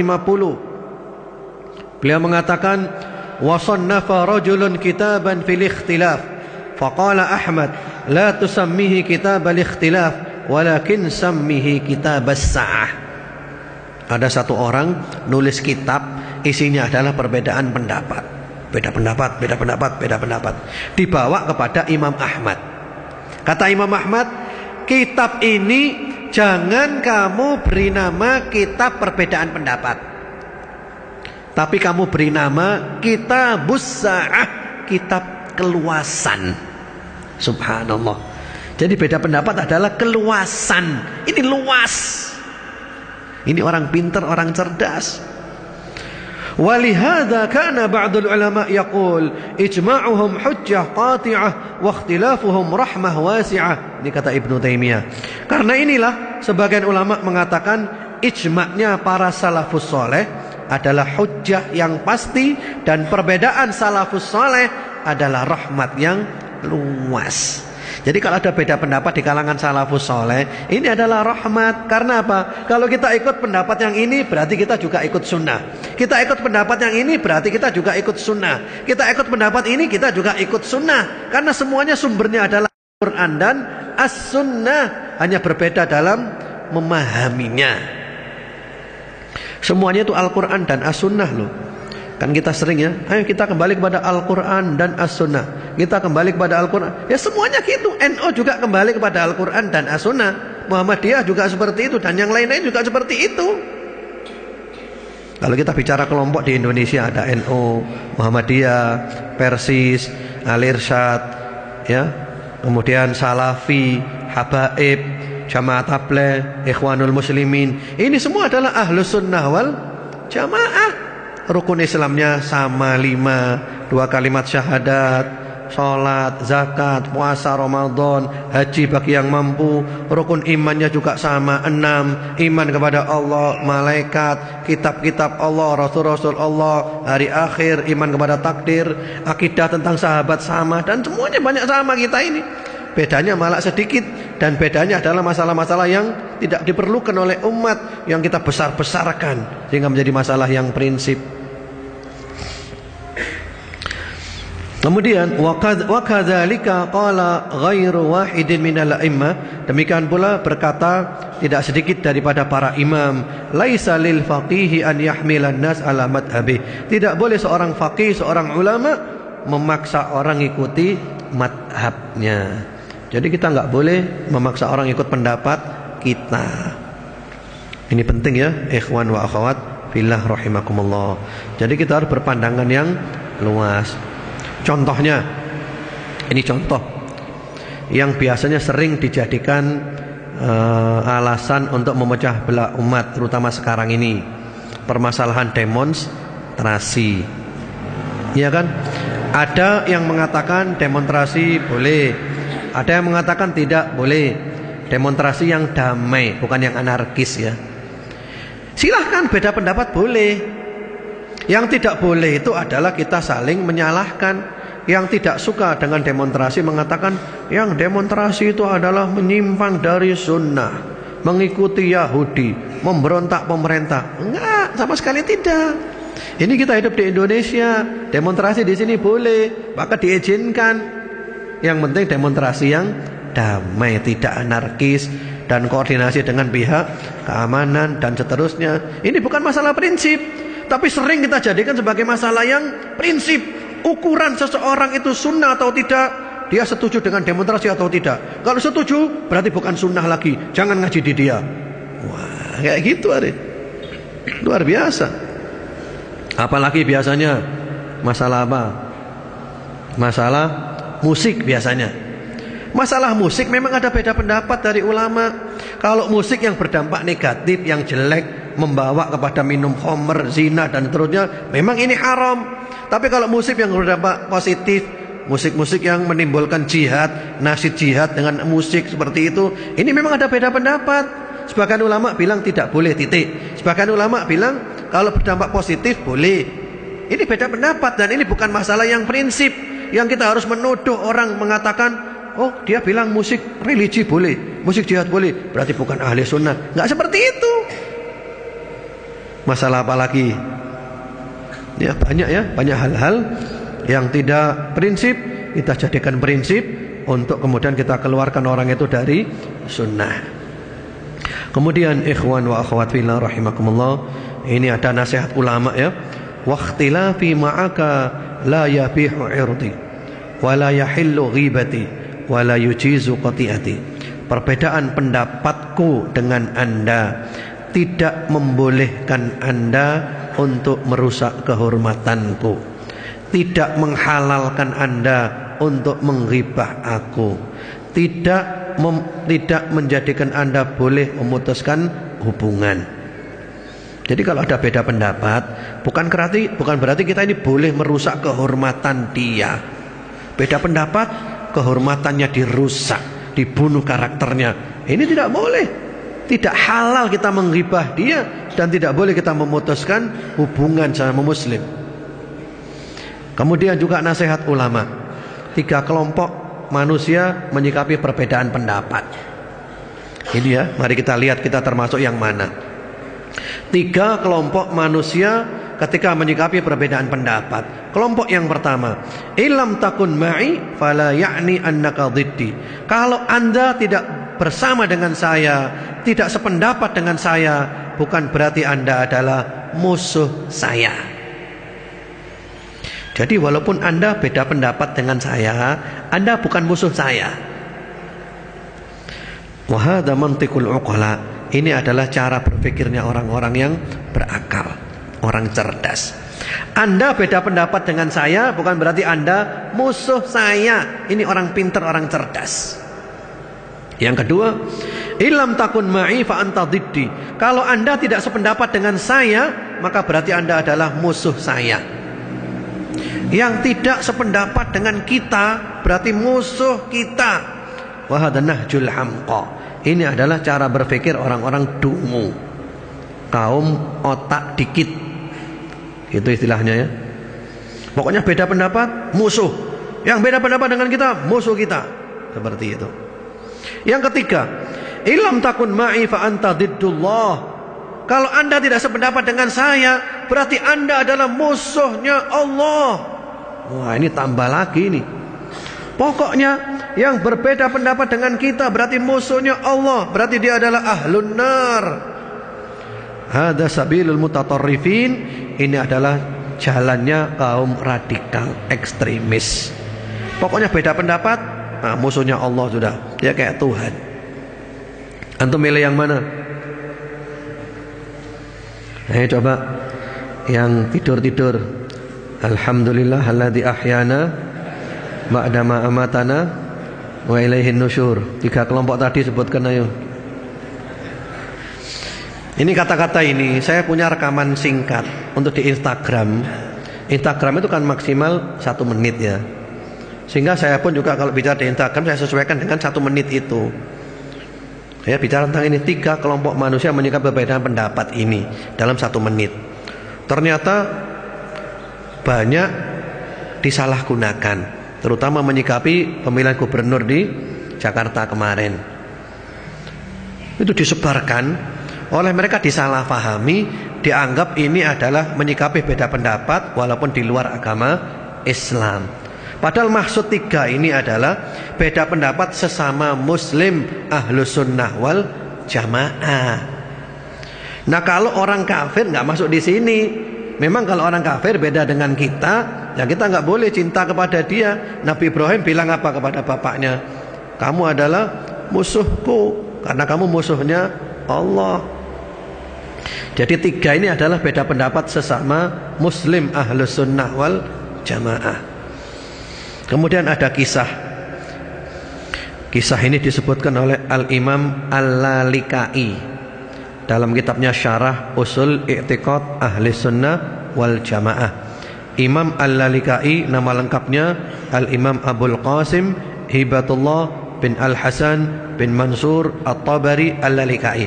beliau mengatakan wasannafa rajulun kitaban fil ikhtilaf faqala Ahmad la tusammihi kitab al ikhtilaf walakin sammihi kitab as-sa'ah ada satu orang nulis kitab isinya adalah perbedaan pendapat Beda pendapat, beda pendapat, beda pendapat. Dibawa kepada Imam Ahmad. Kata Imam Ahmad, kitab ini jangan kamu beri nama kitab perbedaan pendapat. Tapi kamu beri nama kitab busa'ah, kitab keluasan. Subhanallah. Jadi beda pendapat adalah keluasan. Ini luas. Ini orang pintar, orang cerdas. ولهذا كان بعض العلماء يقول إجماعهم حجة قاطعة واختلافهم رحمة واسعة ini kata Ibnu Taimiyah karena inilah sebagian ulama mengatakan ijma'nya para salafus soleh adalah hujjah yang pasti dan perbedaan salafus soleh adalah rahmat yang luas jadi kalau ada beda pendapat di kalangan salafus soleh, ini adalah rahmat. Karena apa? Kalau kita ikut pendapat yang ini, berarti kita juga ikut sunnah. Kita ikut pendapat yang ini, berarti kita juga ikut sunnah. Kita ikut pendapat ini, kita juga ikut sunnah. Karena semuanya sumbernya adalah Quran dan as-sunnah. Hanya berbeda dalam memahaminya. Semuanya itu Al-Quran dan as-sunnah loh. Kan kita sering ya, ayo kita kembali kepada Al-Quran dan As-Sunnah. Kita kembali kepada Al-Quran. Ya semuanya gitu. NO juga kembali kepada Al-Quran dan As-Sunnah. Muhammadiyah juga seperti itu. Dan yang lain-lain juga seperti itu. Kalau kita bicara kelompok di Indonesia ada NO, Muhammadiyah, Persis, Alirsyad, ya, kemudian Salafi, Habaib, Jamaat Tabligh, Ikhwanul Muslimin. Ini semua adalah ahlus sunnah wal jamaah rukun Islamnya sama lima. Dua kalimat syahadat Sholat, zakat, puasa Ramadan, haji bagi yang mampu. Rukun imannya juga sama Enam, iman kepada Allah, malaikat Kitab-kitab Allah, Rasul-Rasul Allah Hari akhir, iman kepada takdir Akidah tentang sahabat sama Dan semuanya banyak sama kita ini. Bedanya malah sedikit dan bedanya adalah masalah-masalah yang tidak diperlukan oleh umat yang kita besar-besarkan sehingga menjadi masalah yang prinsip. Kemudian wa kadzalika qala ghairu wahidin minal a'immah. Demikian pula berkata tidak sedikit daripada para imam laisa lil faqihi an yahmilan nas ala madhhabih. Tidak boleh seorang faqih seorang ulama memaksa orang ikuti madhabnya jadi kita enggak boleh memaksa orang ikut pendapat kita. Ini penting ya ikhwan wa akhwat fillah rahimakumullah. Jadi kita harus berpandangan yang luas Contohnya, ini contoh yang biasanya sering dijadikan uh, alasan untuk memecah belah umat, terutama sekarang ini permasalahan demonstrasi. Ya kan? Ada yang mengatakan demonstrasi boleh, ada yang mengatakan tidak boleh. Demonstrasi yang damai, bukan yang anarkis ya. Silahkan beda pendapat boleh. Yang tidak boleh itu adalah kita saling menyalahkan. Yang tidak suka dengan demonstrasi mengatakan yang demonstrasi itu adalah menyimpang dari sunnah, mengikuti Yahudi, memberontak pemerintah. Enggak, sama sekali tidak. Ini kita hidup di Indonesia, demonstrasi di sini boleh, maka diizinkan. Yang penting demonstrasi yang damai, tidak anarkis dan koordinasi dengan pihak keamanan dan seterusnya. Ini bukan masalah prinsip. Tapi sering kita jadikan sebagai masalah yang prinsip. Ukuran seseorang itu sunnah atau tidak. Dia setuju dengan demonstrasi atau tidak. Kalau setuju berarti bukan sunnah lagi. Jangan ngaji di dia. Wah kayak gitu ada. Luar biasa. Apalagi biasanya masalah apa? Masalah musik biasanya. Masalah musik memang ada beda pendapat dari ulama. Kalau musik yang berdampak negatif, yang jelek, membawa kepada minum khamr, zina dan seterusnya, memang ini haram. Tapi kalau musik yang berdampak positif, musik-musik yang menimbulkan jihad, nasid jihad dengan musik seperti itu, ini memang ada beda pendapat. Sebagian ulama bilang tidak boleh titik. Sebagian ulama bilang kalau berdampak positif boleh. Ini beda pendapat dan ini bukan masalah yang prinsip yang kita harus menuduh orang mengatakan oh dia bilang musik religi boleh, musik jihad boleh, berarti bukan ahli sunnah. Nggak seperti itu. Masalah apa lagi? Ya banyak ya, banyak hal-hal yang tidak prinsip kita jadikan prinsip untuk kemudian kita keluarkan orang itu dari sunnah. Kemudian ikhwan wa akhwat fillah rahimakumullah, ini ada nasihat ulama ya. Waqtilafi ma'aka la yabihu irdi wa la yahillu ghibati wa la yujizu qati'ati. Perbedaan pendapatku dengan Anda tidak membolehkan Anda untuk merusak kehormatanku. Tidak menghalalkan Anda untuk menggibah aku. Tidak mem, tidak menjadikan Anda boleh memutuskan hubungan. Jadi kalau ada beda pendapat, bukan berarti bukan berarti kita ini boleh merusak kehormatan dia. Beda pendapat, kehormatannya dirusak, dibunuh karakternya. Ini tidak boleh. Tidak halal kita menggibah dia dan tidak boleh kita memutuskan hubungan sama muslim. Kemudian juga nasihat ulama. Tiga kelompok manusia menyikapi perbedaan pendapat. Ini ya, mari kita lihat kita termasuk yang mana. Tiga kelompok manusia ketika menyikapi perbedaan pendapat. Kelompok yang pertama, ilam takun ma'i fala ya'ni annaka. Kalau Anda tidak bersama dengan saya, tidak sependapat dengan saya, bukan berarti Anda adalah musuh saya. Jadi walaupun Anda beda pendapat dengan saya, Anda bukan musuh saya. Wahada mantikul uqala. Ini adalah cara berpikirnya orang-orang yang berakal, orang cerdas. Anda beda pendapat dengan saya bukan berarti Anda musuh saya. Ini orang pintar, orang cerdas. Yang kedua, ilam takun ma'i fa anta diddi. Kalau Anda tidak sependapat dengan saya, maka berarti Anda adalah musuh saya. Yang tidak sependapat dengan kita berarti musuh kita. Wa nahjul hamqa. Ini adalah cara berpikir orang-orang dungu. Kaum otak dikit. Itu istilahnya ya. Pokoknya beda pendapat, musuh. Yang beda pendapat dengan kita, musuh kita. Seperti itu. Yang ketiga, ilam takun ma'i fa anta diddullah. Kalau Anda tidak sependapat dengan saya, berarti Anda adalah musuhnya Allah. Wah ini tambah lagi nih. Pokoknya yang berbeda pendapat dengan kita berarti musuhnya Allah, berarti dia adalah ahlun nar. Hada sabilul ini adalah jalannya kaum radikal ekstremis. Pokoknya beda pendapat, nah, musuhnya Allah sudah. Dia kayak Tuhan. Antum milih yang mana? Ayo coba yang tidur-tidur. Alhamdulillah alladzi ahyana ba'da ma amatana wa ilaihin nusyur. Tiga kelompok tadi sebutkan ayo. Ini kata-kata ini saya punya rekaman singkat untuk di Instagram. Instagram itu kan maksimal satu menit ya. Sehingga saya pun juga kalau bicara di Instagram saya sesuaikan dengan satu menit itu. Saya bicara tentang ini tiga kelompok manusia menyikapi perbedaan pendapat ini dalam satu menit. Ternyata banyak disalahgunakan, terutama menyikapi pemilihan gubernur di Jakarta kemarin. Itu disebarkan oleh mereka disalahpahami, dianggap ini adalah menyikapi beda pendapat walaupun di luar agama Islam. Padahal maksud tiga ini adalah beda pendapat sesama muslim ahlu sunnah wal jamaah. Nah kalau orang kafir nggak masuk di sini. Memang kalau orang kafir beda dengan kita, ya kita nggak boleh cinta kepada dia. Nabi Ibrahim bilang apa kepada bapaknya? Kamu adalah musuhku karena kamu musuhnya Allah. Jadi tiga ini adalah beda pendapat sesama muslim ahlu sunnah wal jamaah. Kemudian ada kisah. Kisah ini disebutkan oleh Al-Imam Al-Lalikai dalam kitabnya Syarah Usul I'tiqad Ahli Sunnah wal Jamaah. Imam Al-Lalikai nama lengkapnya Al-Imam Abdul Qasim Hibatullah bin Al-Hasan bin Mansur At-Tabari Al-Lalikai.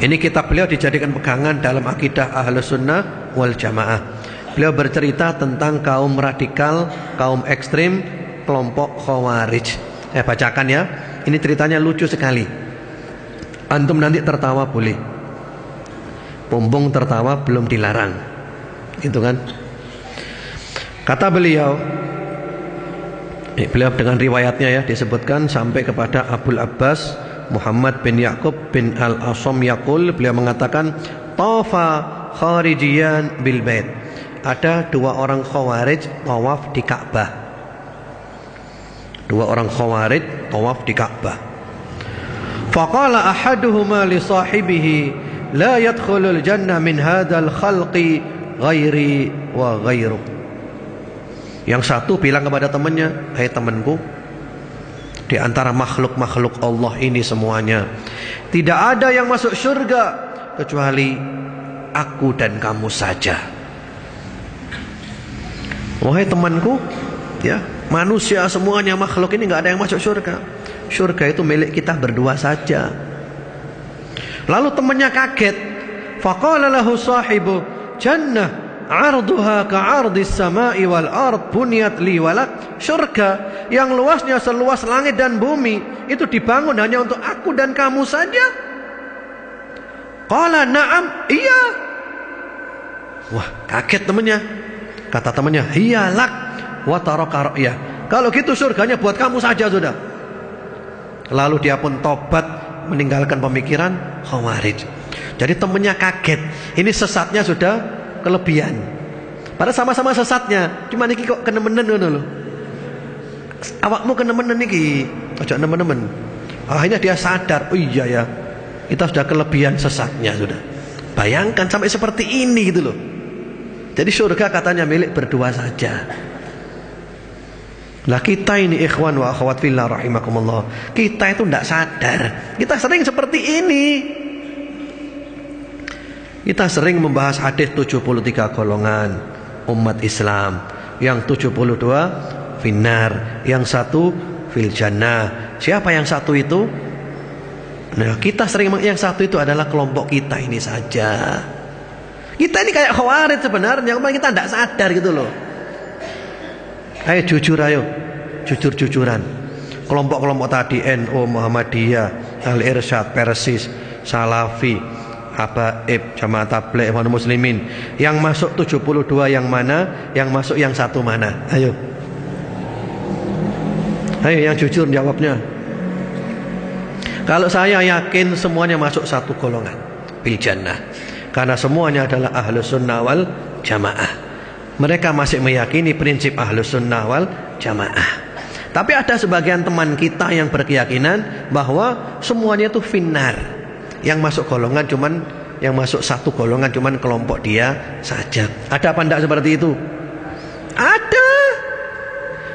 Ini kitab beliau dijadikan pegangan dalam akidah Ahli Sunnah wal Jamaah. Beliau bercerita tentang kaum radikal, kaum ekstrim, kelompok khawarij. Saya bacakan ya. Ini ceritanya lucu sekali. Antum nanti tertawa boleh. Bumbung tertawa belum dilarang. Itu kan. Kata beliau, eh, beliau dengan riwayatnya ya disebutkan sampai kepada Abdul Abbas Muhammad bin Yakub bin Al Asom Yakul beliau mengatakan tafa kharijiyan bil bait ada dua orang khawarij tawaf di Ka'bah. Dua orang khawarij tawaf di Ka'bah. Faqala ahaduhuma li sahibihi la yadkhulul jannah min hadzal khalqi ghairi wa ghairu. Yang satu bilang kepada temannya, "Hai hey, temanku, di antara makhluk-makhluk Allah ini semuanya, tidak ada yang masuk surga kecuali aku dan kamu saja." Wahai temanku, ya, manusia semuanya makhluk ini nggak ada yang masuk surga. Surga itu milik kita berdua saja. Lalu temannya kaget. Faqala lahu sahibu, "Jannah 'arduha ka'ardis sama'i wal ard bunyat li walak." Surga yang luasnya seluas langit dan bumi itu dibangun hanya untuk aku dan kamu saja. Qala na'am, iya. Wah, kaget temannya. Kata temannya, "Hiyalak wa taraka ra'yah." Kalau gitu surganya buat kamu saja sudah. Lalu dia pun tobat meninggalkan pemikiran khawarij. Jadi temannya kaget. Ini sesatnya sudah kelebihan. Padahal sama-sama sesatnya. Cuma niki kok kenemenen ngono lho. Awakmu kenemenen niki. Aja nemen-nemen. Akhirnya dia sadar, oh iya ya. Kita sudah kelebihan sesatnya sudah. Bayangkan sampai seperti ini gitu loh. Jadi surga katanya milik berdua saja. Lah kita ini ikhwan wa akhwat fillah rahimakumullah. Kita itu tidak sadar. Kita sering seperti ini. Kita sering membahas hadis 73 golongan umat Islam. Yang 72 finar, yang satu fil jannah. Siapa yang satu itu? Nah, kita sering yang satu itu adalah kelompok kita ini saja. Kita ini kayak khawarid sebenarnya, cuma kita tidak sadar gitu loh. Ayo jujur ayo, jujur-jujuran. Kelompok-kelompok tadi NU, Muhammadiyah, Al-Irsyad, Persis, Salafi, habaib, jamaah tabligh, ikhwan muslimin. Yang masuk 72 yang mana? Yang masuk yang satu mana? Ayo. Ayo yang jujur jawabnya. Kalau saya yakin semuanya masuk satu golongan bil jannah. Karena semuanya adalah ahlus sunnah wal jamaah. Mereka masih meyakini prinsip ahlus sunnah wal jamaah. Tapi ada sebagian teman kita yang berkeyakinan bahwa semuanya itu finar. Yang masuk golongan cuman yang masuk satu golongan cuman kelompok dia saja. Ada apa enggak seperti itu? Ada.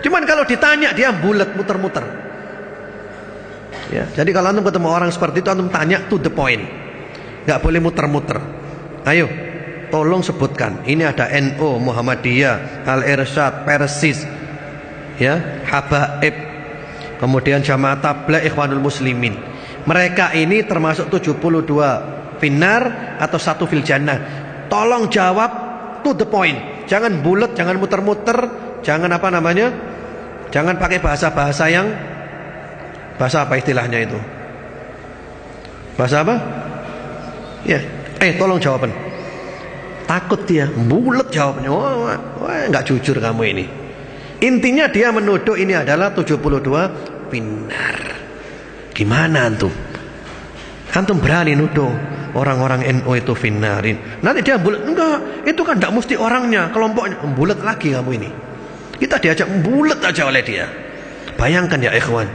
Cuman kalau ditanya dia bulat muter-muter. Ya, jadi kalau antum ketemu orang seperti itu antum tanya to the point. Enggak boleh muter-muter. Ayo, tolong sebutkan. Ini ada NO, Muhammadiyah, Al Irsyad, Persis, ya habaib. Kemudian jamaah tabligh ikhwanul muslimin. Mereka ini termasuk 72 finar atau satu fil jannah tolong jawab to the point. Jangan bulat jangan muter-muter jangan apa namanya? Jangan pakai bahasa-bahasa yang bahasa apa istilahnya itu? Bahasa apa? Ya eh tolong jawaban takut dia bulat jawabnya wah, wah nggak jujur kamu ini Intinya dia menuduh ini adalah 72 binar. Gimana antum? Antum berani nuduh orang-orang NU itu finarin. Nanti dia bulat, enggak, itu kan tidak mesti orangnya, kelompoknya. Bulat lagi kamu ini. Kita diajak bulat aja oleh dia. Bayangkan ya ikhwan.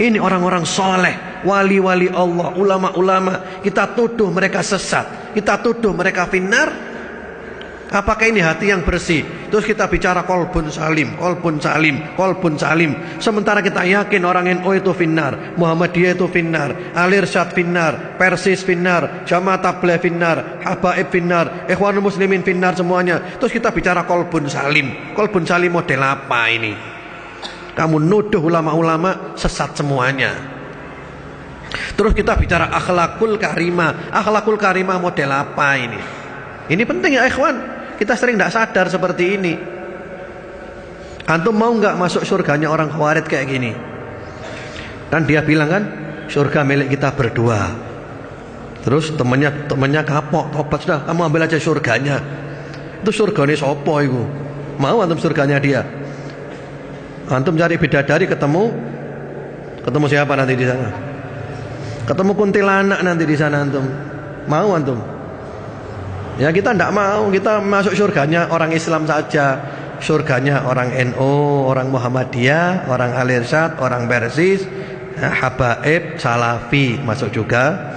Ini orang-orang soleh, wali-wali Allah, ulama-ulama. Kita tuduh mereka sesat. Kita tuduh mereka finar. Apakah ini hati yang bersih? Terus kita bicara kolbun salim, kolbun salim, kolbun salim. Sementara kita yakin orang NU itu finnar, Muhammadiyah itu finnar, Alir Syad finnar, Persis finnar, Jamaah Tabligh finnar, Habaib finnar, Ikhwanul Muslimin finnar semuanya. Terus kita bicara kolbun salim. Kolbun salim model apa ini? Kamu nuduh ulama-ulama sesat semuanya. Terus kita bicara akhlakul karimah. Akhlakul karimah model apa ini? Ini penting ya ikhwan. Kita sering tidak sadar seperti ini. Antum mau nggak masuk surganya orang khawarid kayak gini? Kan dia bilang kan, surga milik kita berdua. Terus temannya temannya kapok, tobat sudah, kamu ambil aja surganya. Itu surganya sopo itu. Mau antum surganya dia? Antum cari bidadari ketemu ketemu siapa nanti di sana? Ketemu kuntilanak nanti di sana antum. Mau antum? Ya kita tidak mau, kita masuk surganya orang Islam saja. Surganya orang NU, orang Muhammadiyah, orang Al-Irsyad, orang Persis, ya, Habaib, Salafi masuk juga.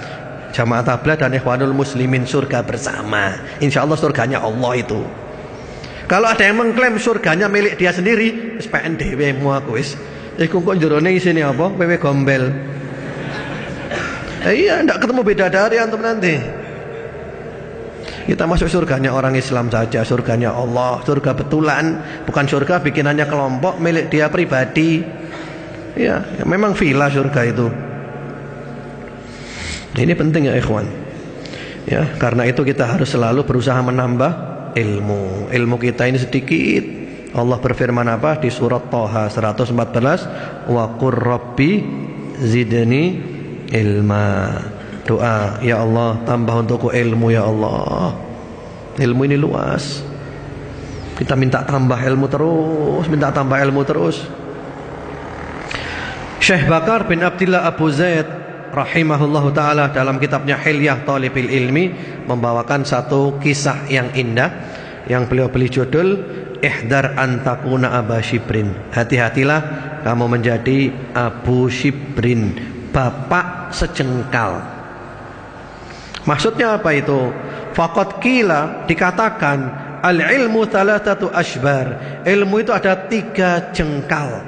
Jamaah tabligh dan Ikhwanul Muslimin surga bersama. Insya Allah surganya Allah itu. Kalau ada yang mengklaim surganya milik dia sendiri, wis PNDW mu aku wis. Iku kok jerone isine apa? PW gombel. Eh, iya, ndak ketemu beda dari antum nanti. Kita masuk surganya orang Islam saja, surganya Allah, surga betulan, bukan surga bikinannya kelompok milik dia pribadi. Ya, ya memang villa surga itu. Ini penting ya ikhwan. Ya, karena itu kita harus selalu berusaha menambah ilmu. Ilmu kita ini sedikit. Allah berfirman apa di surat Toha 114, "Wa qur rabbi zidni ilma." Doa, ya Allah tambah untukku ilmu ya Allah. Ilmu ini luas. Kita minta tambah ilmu terus, minta tambah ilmu terus. Syekh Bakar bin Abdullah Abu Zaid rahimahullahu taala dalam kitabnya Hilyah Talibil Ilmi membawakan satu kisah yang indah yang beliau beli judul Ihdar antakuna Aba Shibrin. Hati-hatilah kamu menjadi Abu Shibrin, bapak sejengkal. Maksudnya apa itu? Fakot kila dikatakan al ilmu thalathatu ashbar. Ilmu itu ada tiga jengkal.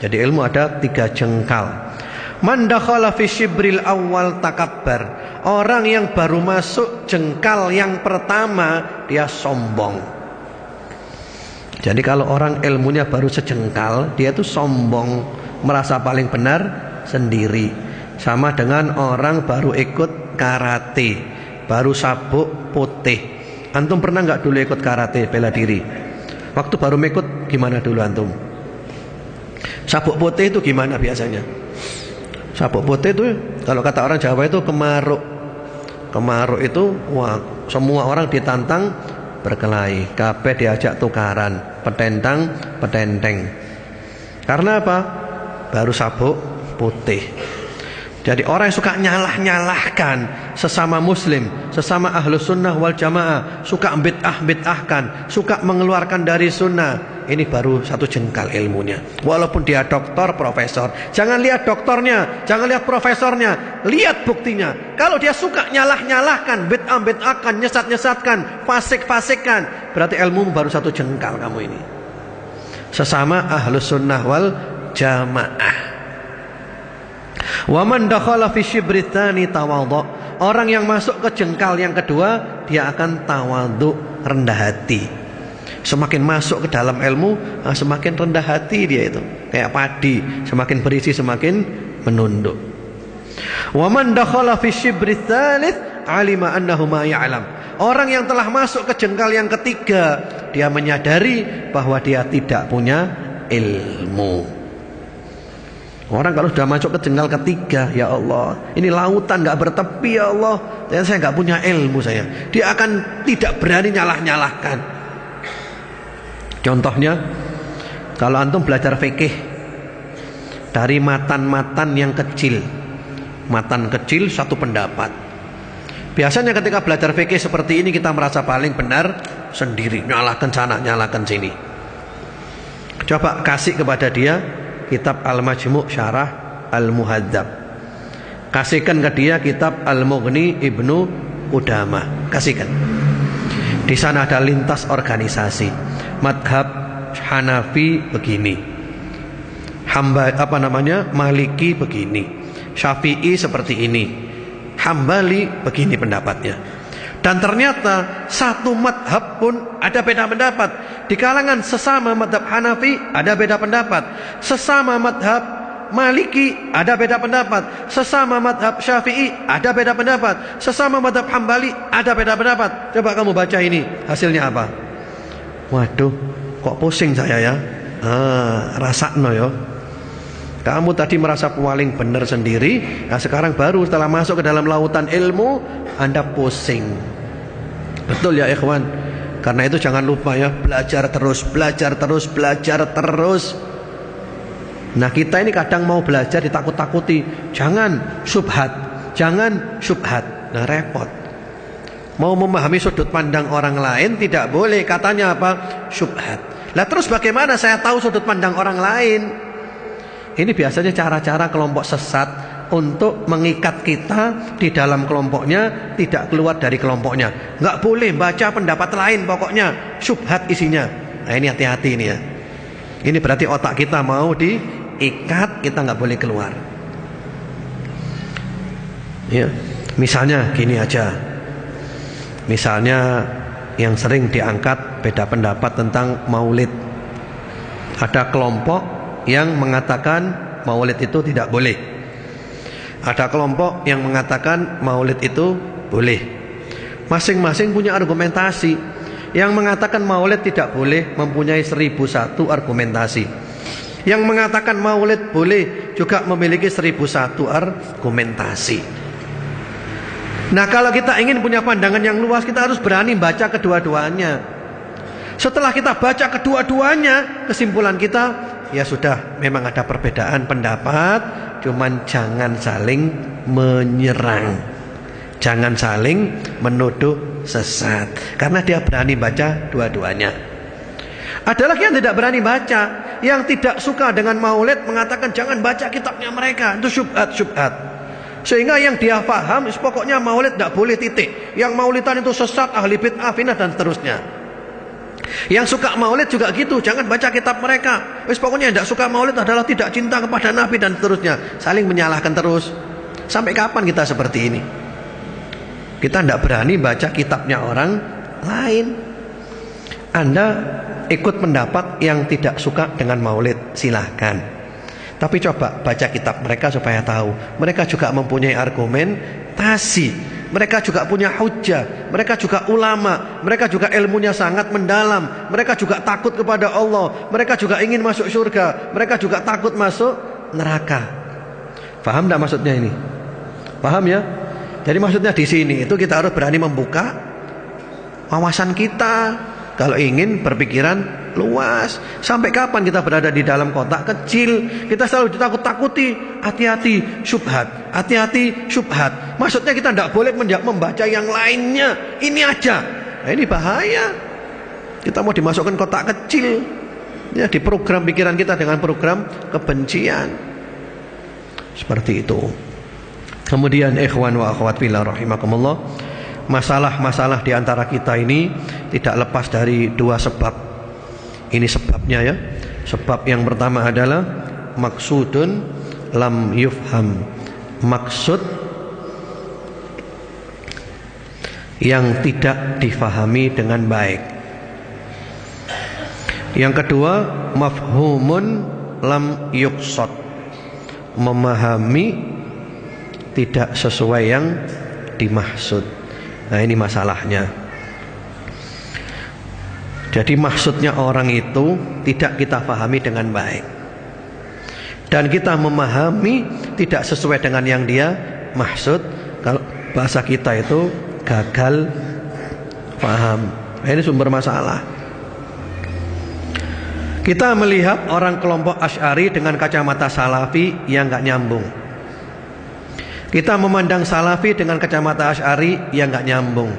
Jadi ilmu ada tiga jengkal. Man awal takabbar. Orang yang baru masuk jengkal yang pertama dia sombong. Jadi kalau orang ilmunya baru sejengkal, dia itu sombong, merasa paling benar sendiri. Sama dengan orang baru ikut karate, baru sabuk putih. Antum pernah nggak dulu ikut karate bela diri? Waktu baru ikut gimana dulu antum? Sabuk putih itu gimana biasanya? Sabuk putih itu kalau kata orang Jawa itu kemaruk. kemaruk itu wah, semua orang ditantang berkelahi. Kabeh diajak tukaran, petentang, petenteng. Karena apa? Baru sabuk putih. Jadi orang yang suka nyalah-nyalahkan sesama muslim, sesama ahlus sunnah wal jamaah, suka bid'ah-bid'ahkan, suka mengeluarkan dari sunnah. Ini baru satu jengkal ilmunya. Walaupun dia doktor, profesor. Jangan lihat doktornya, jangan lihat profesornya. Lihat buktinya. Kalau dia suka nyalah-nyalahkan, bid'ah-bid'ahkan, nyesat-nyesatkan, fasik-fasikkan. Berarti ilmu baru satu jengkal kamu ini. Sesama ahlus sunnah wal jamaah. Waman dakhala fi syibritsani tawadhu. Orang yang masuk ke jengkal yang kedua, dia akan tawadhu, rendah hati. Semakin masuk ke dalam ilmu, ah, semakin rendah hati dia itu. Kayak padi, semakin berisi semakin menunduk. Waman dakhala fi syibritsalits alima annahu ma ya'lam. Orang yang telah masuk ke jengkal yang ketiga, dia menyadari bahwa dia tidak punya ilmu. Orang kalau sudah masuk ke jengkal ketiga, ya Allah, ini lautan nggak bertepi ya Allah, dan saya nggak punya ilmu saya. Dia akan tidak berani nyalah-nyalahkan. Contohnya, kalau antum belajar fikih dari matan-matan yang kecil, matan kecil satu pendapat. Biasanya ketika belajar fikih seperti ini kita merasa paling benar sendiri, nyalahkan sana, nyalahkan sini. Coba kasih kepada dia kitab Al-Majmu' Syarah Al-Muhadzab. Kasihkan ke dia kitab Al-Mughni Ibnu Udama. Kasihkan. Di sana ada lintas organisasi. Madhab Hanafi begini. Hamba apa namanya? Maliki begini. Syafi'i seperti ini. Hambali begini pendapatnya. Dan ternyata satu madhab pun ada beda pendapat. Di kalangan sesama madhab Hanafi ada beda pendapat. Sesama madhab Maliki ada beda pendapat. Sesama madhab Syafi'i ada beda pendapat. Sesama madhab Hambali ada beda pendapat. Coba kamu baca ini hasilnya apa? Waduh, kok pusing saya ya? Ah, rasa no yo. Kamu tadi merasa paling benar sendiri, nah sekarang baru setelah masuk ke dalam lautan ilmu, Anda pusing. Betul ya ikhwan? Karena itu jangan lupa ya, belajar terus, belajar terus, belajar terus. Nah kita ini kadang mau belajar ditakut-takuti. Jangan subhat, jangan subhat. Nah repot. Mau memahami sudut pandang orang lain tidak boleh. Katanya apa? Subhat. Lah terus bagaimana saya tahu sudut pandang orang lain? Ini biasanya cara-cara kelompok sesat untuk mengikat kita di dalam kelompoknya tidak keluar dari kelompoknya. Nggak boleh baca pendapat lain pokoknya subhat isinya. Nah ini hati-hati ini ya. Ini berarti otak kita mau diikat kita nggak boleh keluar. Ya, misalnya gini aja. Misalnya yang sering diangkat beda pendapat tentang maulid. Ada kelompok yang mengatakan maulid itu tidak boleh. Ada kelompok yang mengatakan maulid itu boleh. Masing-masing punya argumentasi. Yang mengatakan maulid tidak boleh mempunyai seribu satu argumentasi. Yang mengatakan maulid boleh juga memiliki seribu satu argumentasi. Nah kalau kita ingin punya pandangan yang luas kita harus berani baca kedua-duanya. Setelah kita baca kedua-duanya kesimpulan kita ya sudah memang ada perbedaan pendapat cuman jangan saling menyerang. Jangan saling menuduh sesat karena dia berani baca dua-duanya. Ada lagi yang tidak berani baca yang tidak suka dengan maulid mengatakan jangan baca kitabnya mereka itu syubhat syubhat. Sehingga yang dia paham pokoknya maulid tidak boleh titik. Yang maulidan itu sesat ahli bid'ah dan seterusnya yang suka maulid juga gitu, jangan baca kitab mereka. Wis pokoknya tidak suka maulid adalah tidak cinta kepada Nabi dan seterusnya. Saling menyalahkan terus. Sampai kapan kita seperti ini? Kita tidak berani baca kitabnya orang lain. Anda ikut pendapat yang tidak suka dengan maulid, silahkan. Tapi coba baca kitab mereka supaya tahu. Mereka juga mempunyai argumentasi mereka juga punya hujah, mereka juga ulama, mereka juga ilmunya sangat mendalam, mereka juga takut kepada Allah, mereka juga ingin masuk surga, mereka juga takut masuk neraka. Paham tidak maksudnya ini? Paham ya? Jadi maksudnya di sini itu kita harus berani membuka wawasan kita. Kalau ingin berpikiran luas. Sampai kapan kita berada di dalam kotak kecil? Kita selalu ditakut-takuti. Hati-hati syubhat. Hati-hati syubhat. Maksudnya kita tidak boleh membaca yang lainnya. Ini aja. Nah, ini bahaya. Kita mau dimasukkan kotak kecil. Ya, di program pikiran kita dengan program kebencian. Seperti itu. Kemudian ikhwan wa akhwat fillah rahimakumullah. Masalah-masalah di antara kita ini tidak lepas dari dua sebab. Ini sebabnya ya. Sebab yang pertama adalah maksudun lam yufham. Maksud yang tidak difahami dengan baik. Yang kedua, mafhumun lam yuksot. Memahami tidak sesuai yang dimaksud. Nah ini masalahnya. Jadi maksudnya orang itu Tidak kita pahami dengan baik. Dan kita memahami Tidak sesuai dengan yang dia Maksud. Kalau bahasa kita itu Gagal Paham. Nah, Ini sumber masalah. Kita melihat orang kelompok Ash'ari Dengan kacamata Salafi Yang gak nyambung kita memandang salafi dengan kacamata asy'ari yang nggak nyambung.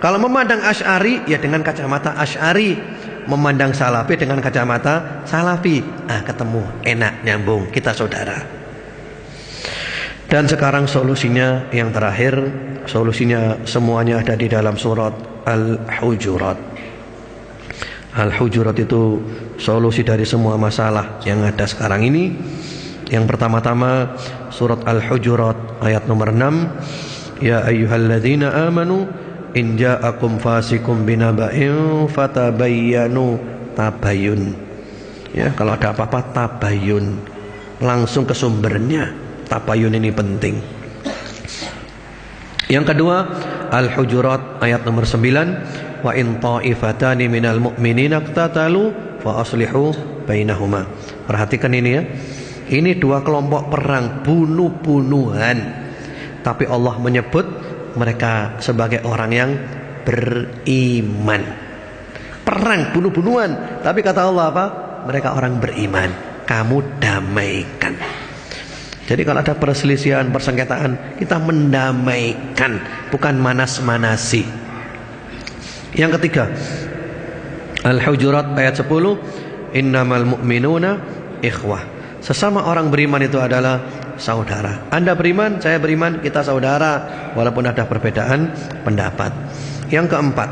Kalau memandang asy'ari ya dengan kacamata asy'ari, memandang salafi dengan kacamata salafi, ah ketemu, enak nyambung, kita saudara. Dan sekarang solusinya yang terakhir, solusinya semuanya ada di dalam surat Al-Hujurat. Al-Hujurat itu solusi dari semua masalah yang ada sekarang ini. Yang pertama-tama surat Al-Hujurat ayat nomor 6 Ya ayyuhalladzina amanu in ja'akum fasikum binaba'in fatabayyanu tabayun Ya kalau ada apa-apa tabayun langsung ke sumbernya. Tabayun ini penting. Yang kedua Al-Hujurat ayat nomor 9 wa in ta'ifatani minal mu'minina iqtatalu fa aslihu bainahuma. Perhatikan ini ya ini dua kelompok perang bunuh-bunuhan. Tapi Allah menyebut mereka sebagai orang yang beriman. Perang bunuh-bunuhan, tapi kata Allah apa? Mereka orang beriman. Kamu damaikan. Jadi kalau ada perselisihan, persengketaan, kita mendamaikan, bukan manas-manasi. Yang ketiga, Al-Hujurat ayat 10, innamal mu'minuna ikhwah. Sesama orang beriman itu adalah saudara. Anda beriman, saya beriman, kita saudara walaupun ada perbedaan pendapat. Yang keempat,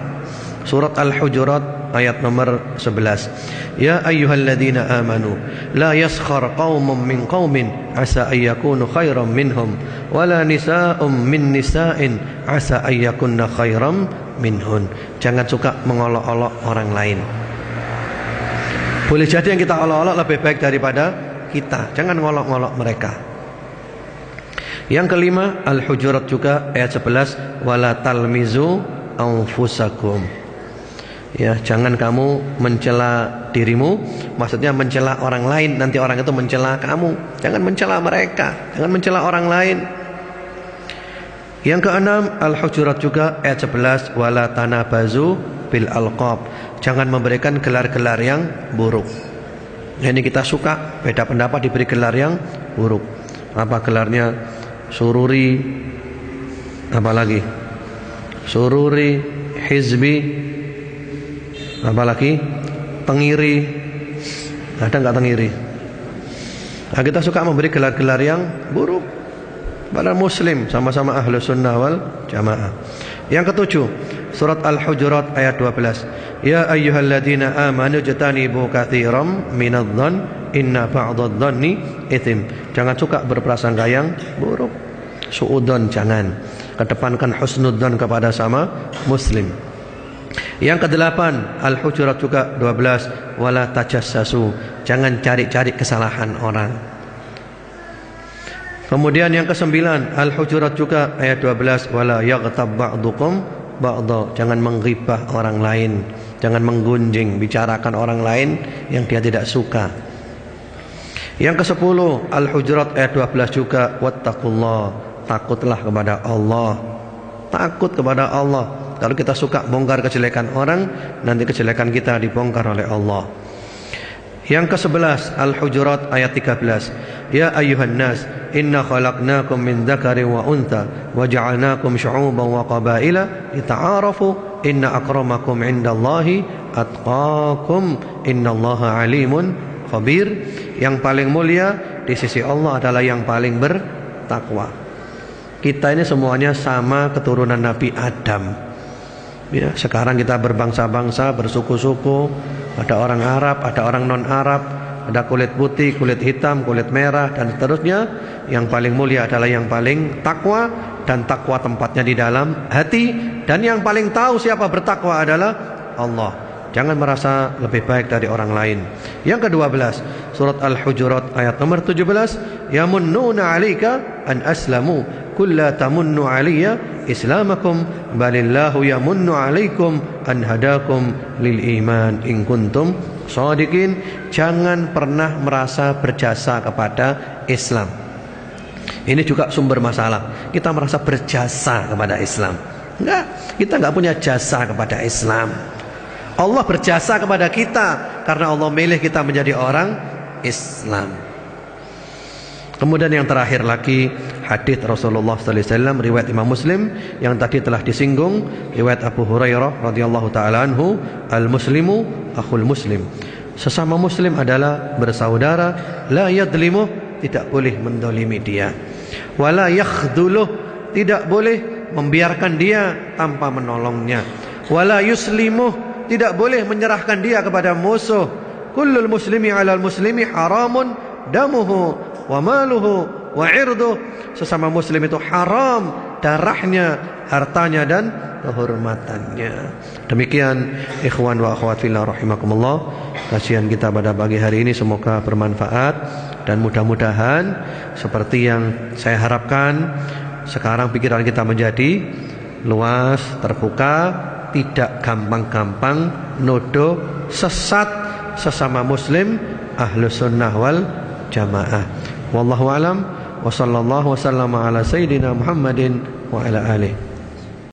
surat Al-Hujurat ayat nomor 11. Ya ayyuhalladzina amanu, la yaskhar qaumun min qaumin asa ayyakunu khairan minhum wala nisa'um min nisa'in asa ayyakunna khairan minhun. Jangan suka mengolok-olok orang lain. Boleh jadi yang kita olok-olok lebih baik daripada kita, jangan ngolok-ngolok mereka. Yang kelima, Al-Hujurat juga ayat 11, wala talmizu anfusakum. Ya, jangan kamu mencela dirimu, maksudnya mencela orang lain, nanti orang itu mencela kamu. Jangan mencela mereka, jangan mencela orang lain. Yang keenam, Al-Hujurat juga ayat 11, wala tanabazu bil alqab. Jangan memberikan gelar-gelar yang buruk. Ini kita suka Beda pendapat diberi gelar yang buruk. Apa gelarnya? Sururi. Apa lagi? Sururi Hizbi. Apa lagi? Tengiri. Ada nggak tengiri? Nah, Kita suka memberi gelar-gelar yang buruk. Pada muslim Sama-sama ahlu sunnah wal jamaah. Yang ketujuh Surat Al-Hujurat ayat 12 Ya ayyuhalladzina amanu jatanibu katsiran minadh-dhann inna ba'dadh-dhanni itsm. Jangan suka berprasangka yang buruk. Suudzon jangan. Kedepankan husnudzon kepada sama muslim. Yang kedelapan Al-Hujurat juga 12 wala tajassasu. Jangan cari-cari kesalahan orang. Kemudian yang kesembilan Al-Hujurat juga ayat 12 wala yaghtab ba'dukum ba'dha jangan menggibah orang lain jangan menggunjing bicarakan orang lain yang dia tidak suka yang ke-10 Al-Hujurat ayat 12 juga wattaqullah takutlah kepada Allah. Takut kepada Allah. Kalau kita suka bongkar kejelekan orang, nanti kejelekan kita dibongkar oleh Allah. Yang ke-11 Al-Hujurat ayat 13 Ayuhan nas Inna khalaqnakum min dhakarin wa untha Wa ja'alnakum syu'uban wa qabaila Lita'arafu Inna akramakum indallahi Atqakum Innallaha alimun khabir. Yang paling mulia di sisi Allah adalah yang paling bertakwa. Kita ini semuanya sama keturunan Nabi Adam. Ya, sekarang kita berbangsa-bangsa, bersuku-suku, ada orang Arab, ada orang non-Arab, ada kulit putih, kulit hitam, kulit merah dan seterusnya. Yang paling mulia adalah yang paling takwa dan takwa tempatnya di dalam hati dan yang paling tahu siapa bertakwa adalah Allah. Jangan merasa lebih baik dari orang lain. Yang kedua belas, surat Al-Hujurat ayat nomor 17, yamunnuna 'alaika an aslamu kulla tamunnu 'alayya islamakum balillahu yamunnu 'alaikum an hadakum lil iman in kuntum shadiqin. Jangan pernah merasa berjasa kepada Islam. Ini juga sumber masalah. Kita merasa berjasa kepada Islam. Enggak, kita enggak punya jasa kepada Islam. Allah berjasa kepada kita karena Allah milih kita menjadi orang Islam. Kemudian yang terakhir lagi hadis Rasulullah sallallahu alaihi wasallam riwayat Imam Muslim yang tadi telah disinggung riwayat Abu Hurairah radhiyallahu taala anhu al muslimu akhul muslim. Sesama muslim adalah bersaudara la yadlimu tidak boleh mendolimi dia. Wala yakhduluh tidak boleh membiarkan dia tanpa menolongnya. Wala yuslimuh tidak boleh menyerahkan dia kepada musuh. Kullul muslimi 'alal muslimi haramun damuhu wa maluhu wa irduh. Sesama muslim itu haram darahnya, hartanya dan kehormatannya. Demikian ikhwan wa akhwat fillah rahimakumullah. Kajian kita pada pagi hari ini semoga bermanfaat dan mudah-mudahan seperti yang saya harapkan sekarang pikiran kita menjadi luas, terbuka tidak gampang-gampang nodo sesat sesama muslim ahlu sunnah wal jamaah wallahu alam wa sallallahu wa sallama ala sayyidina muhammadin wa ala alihi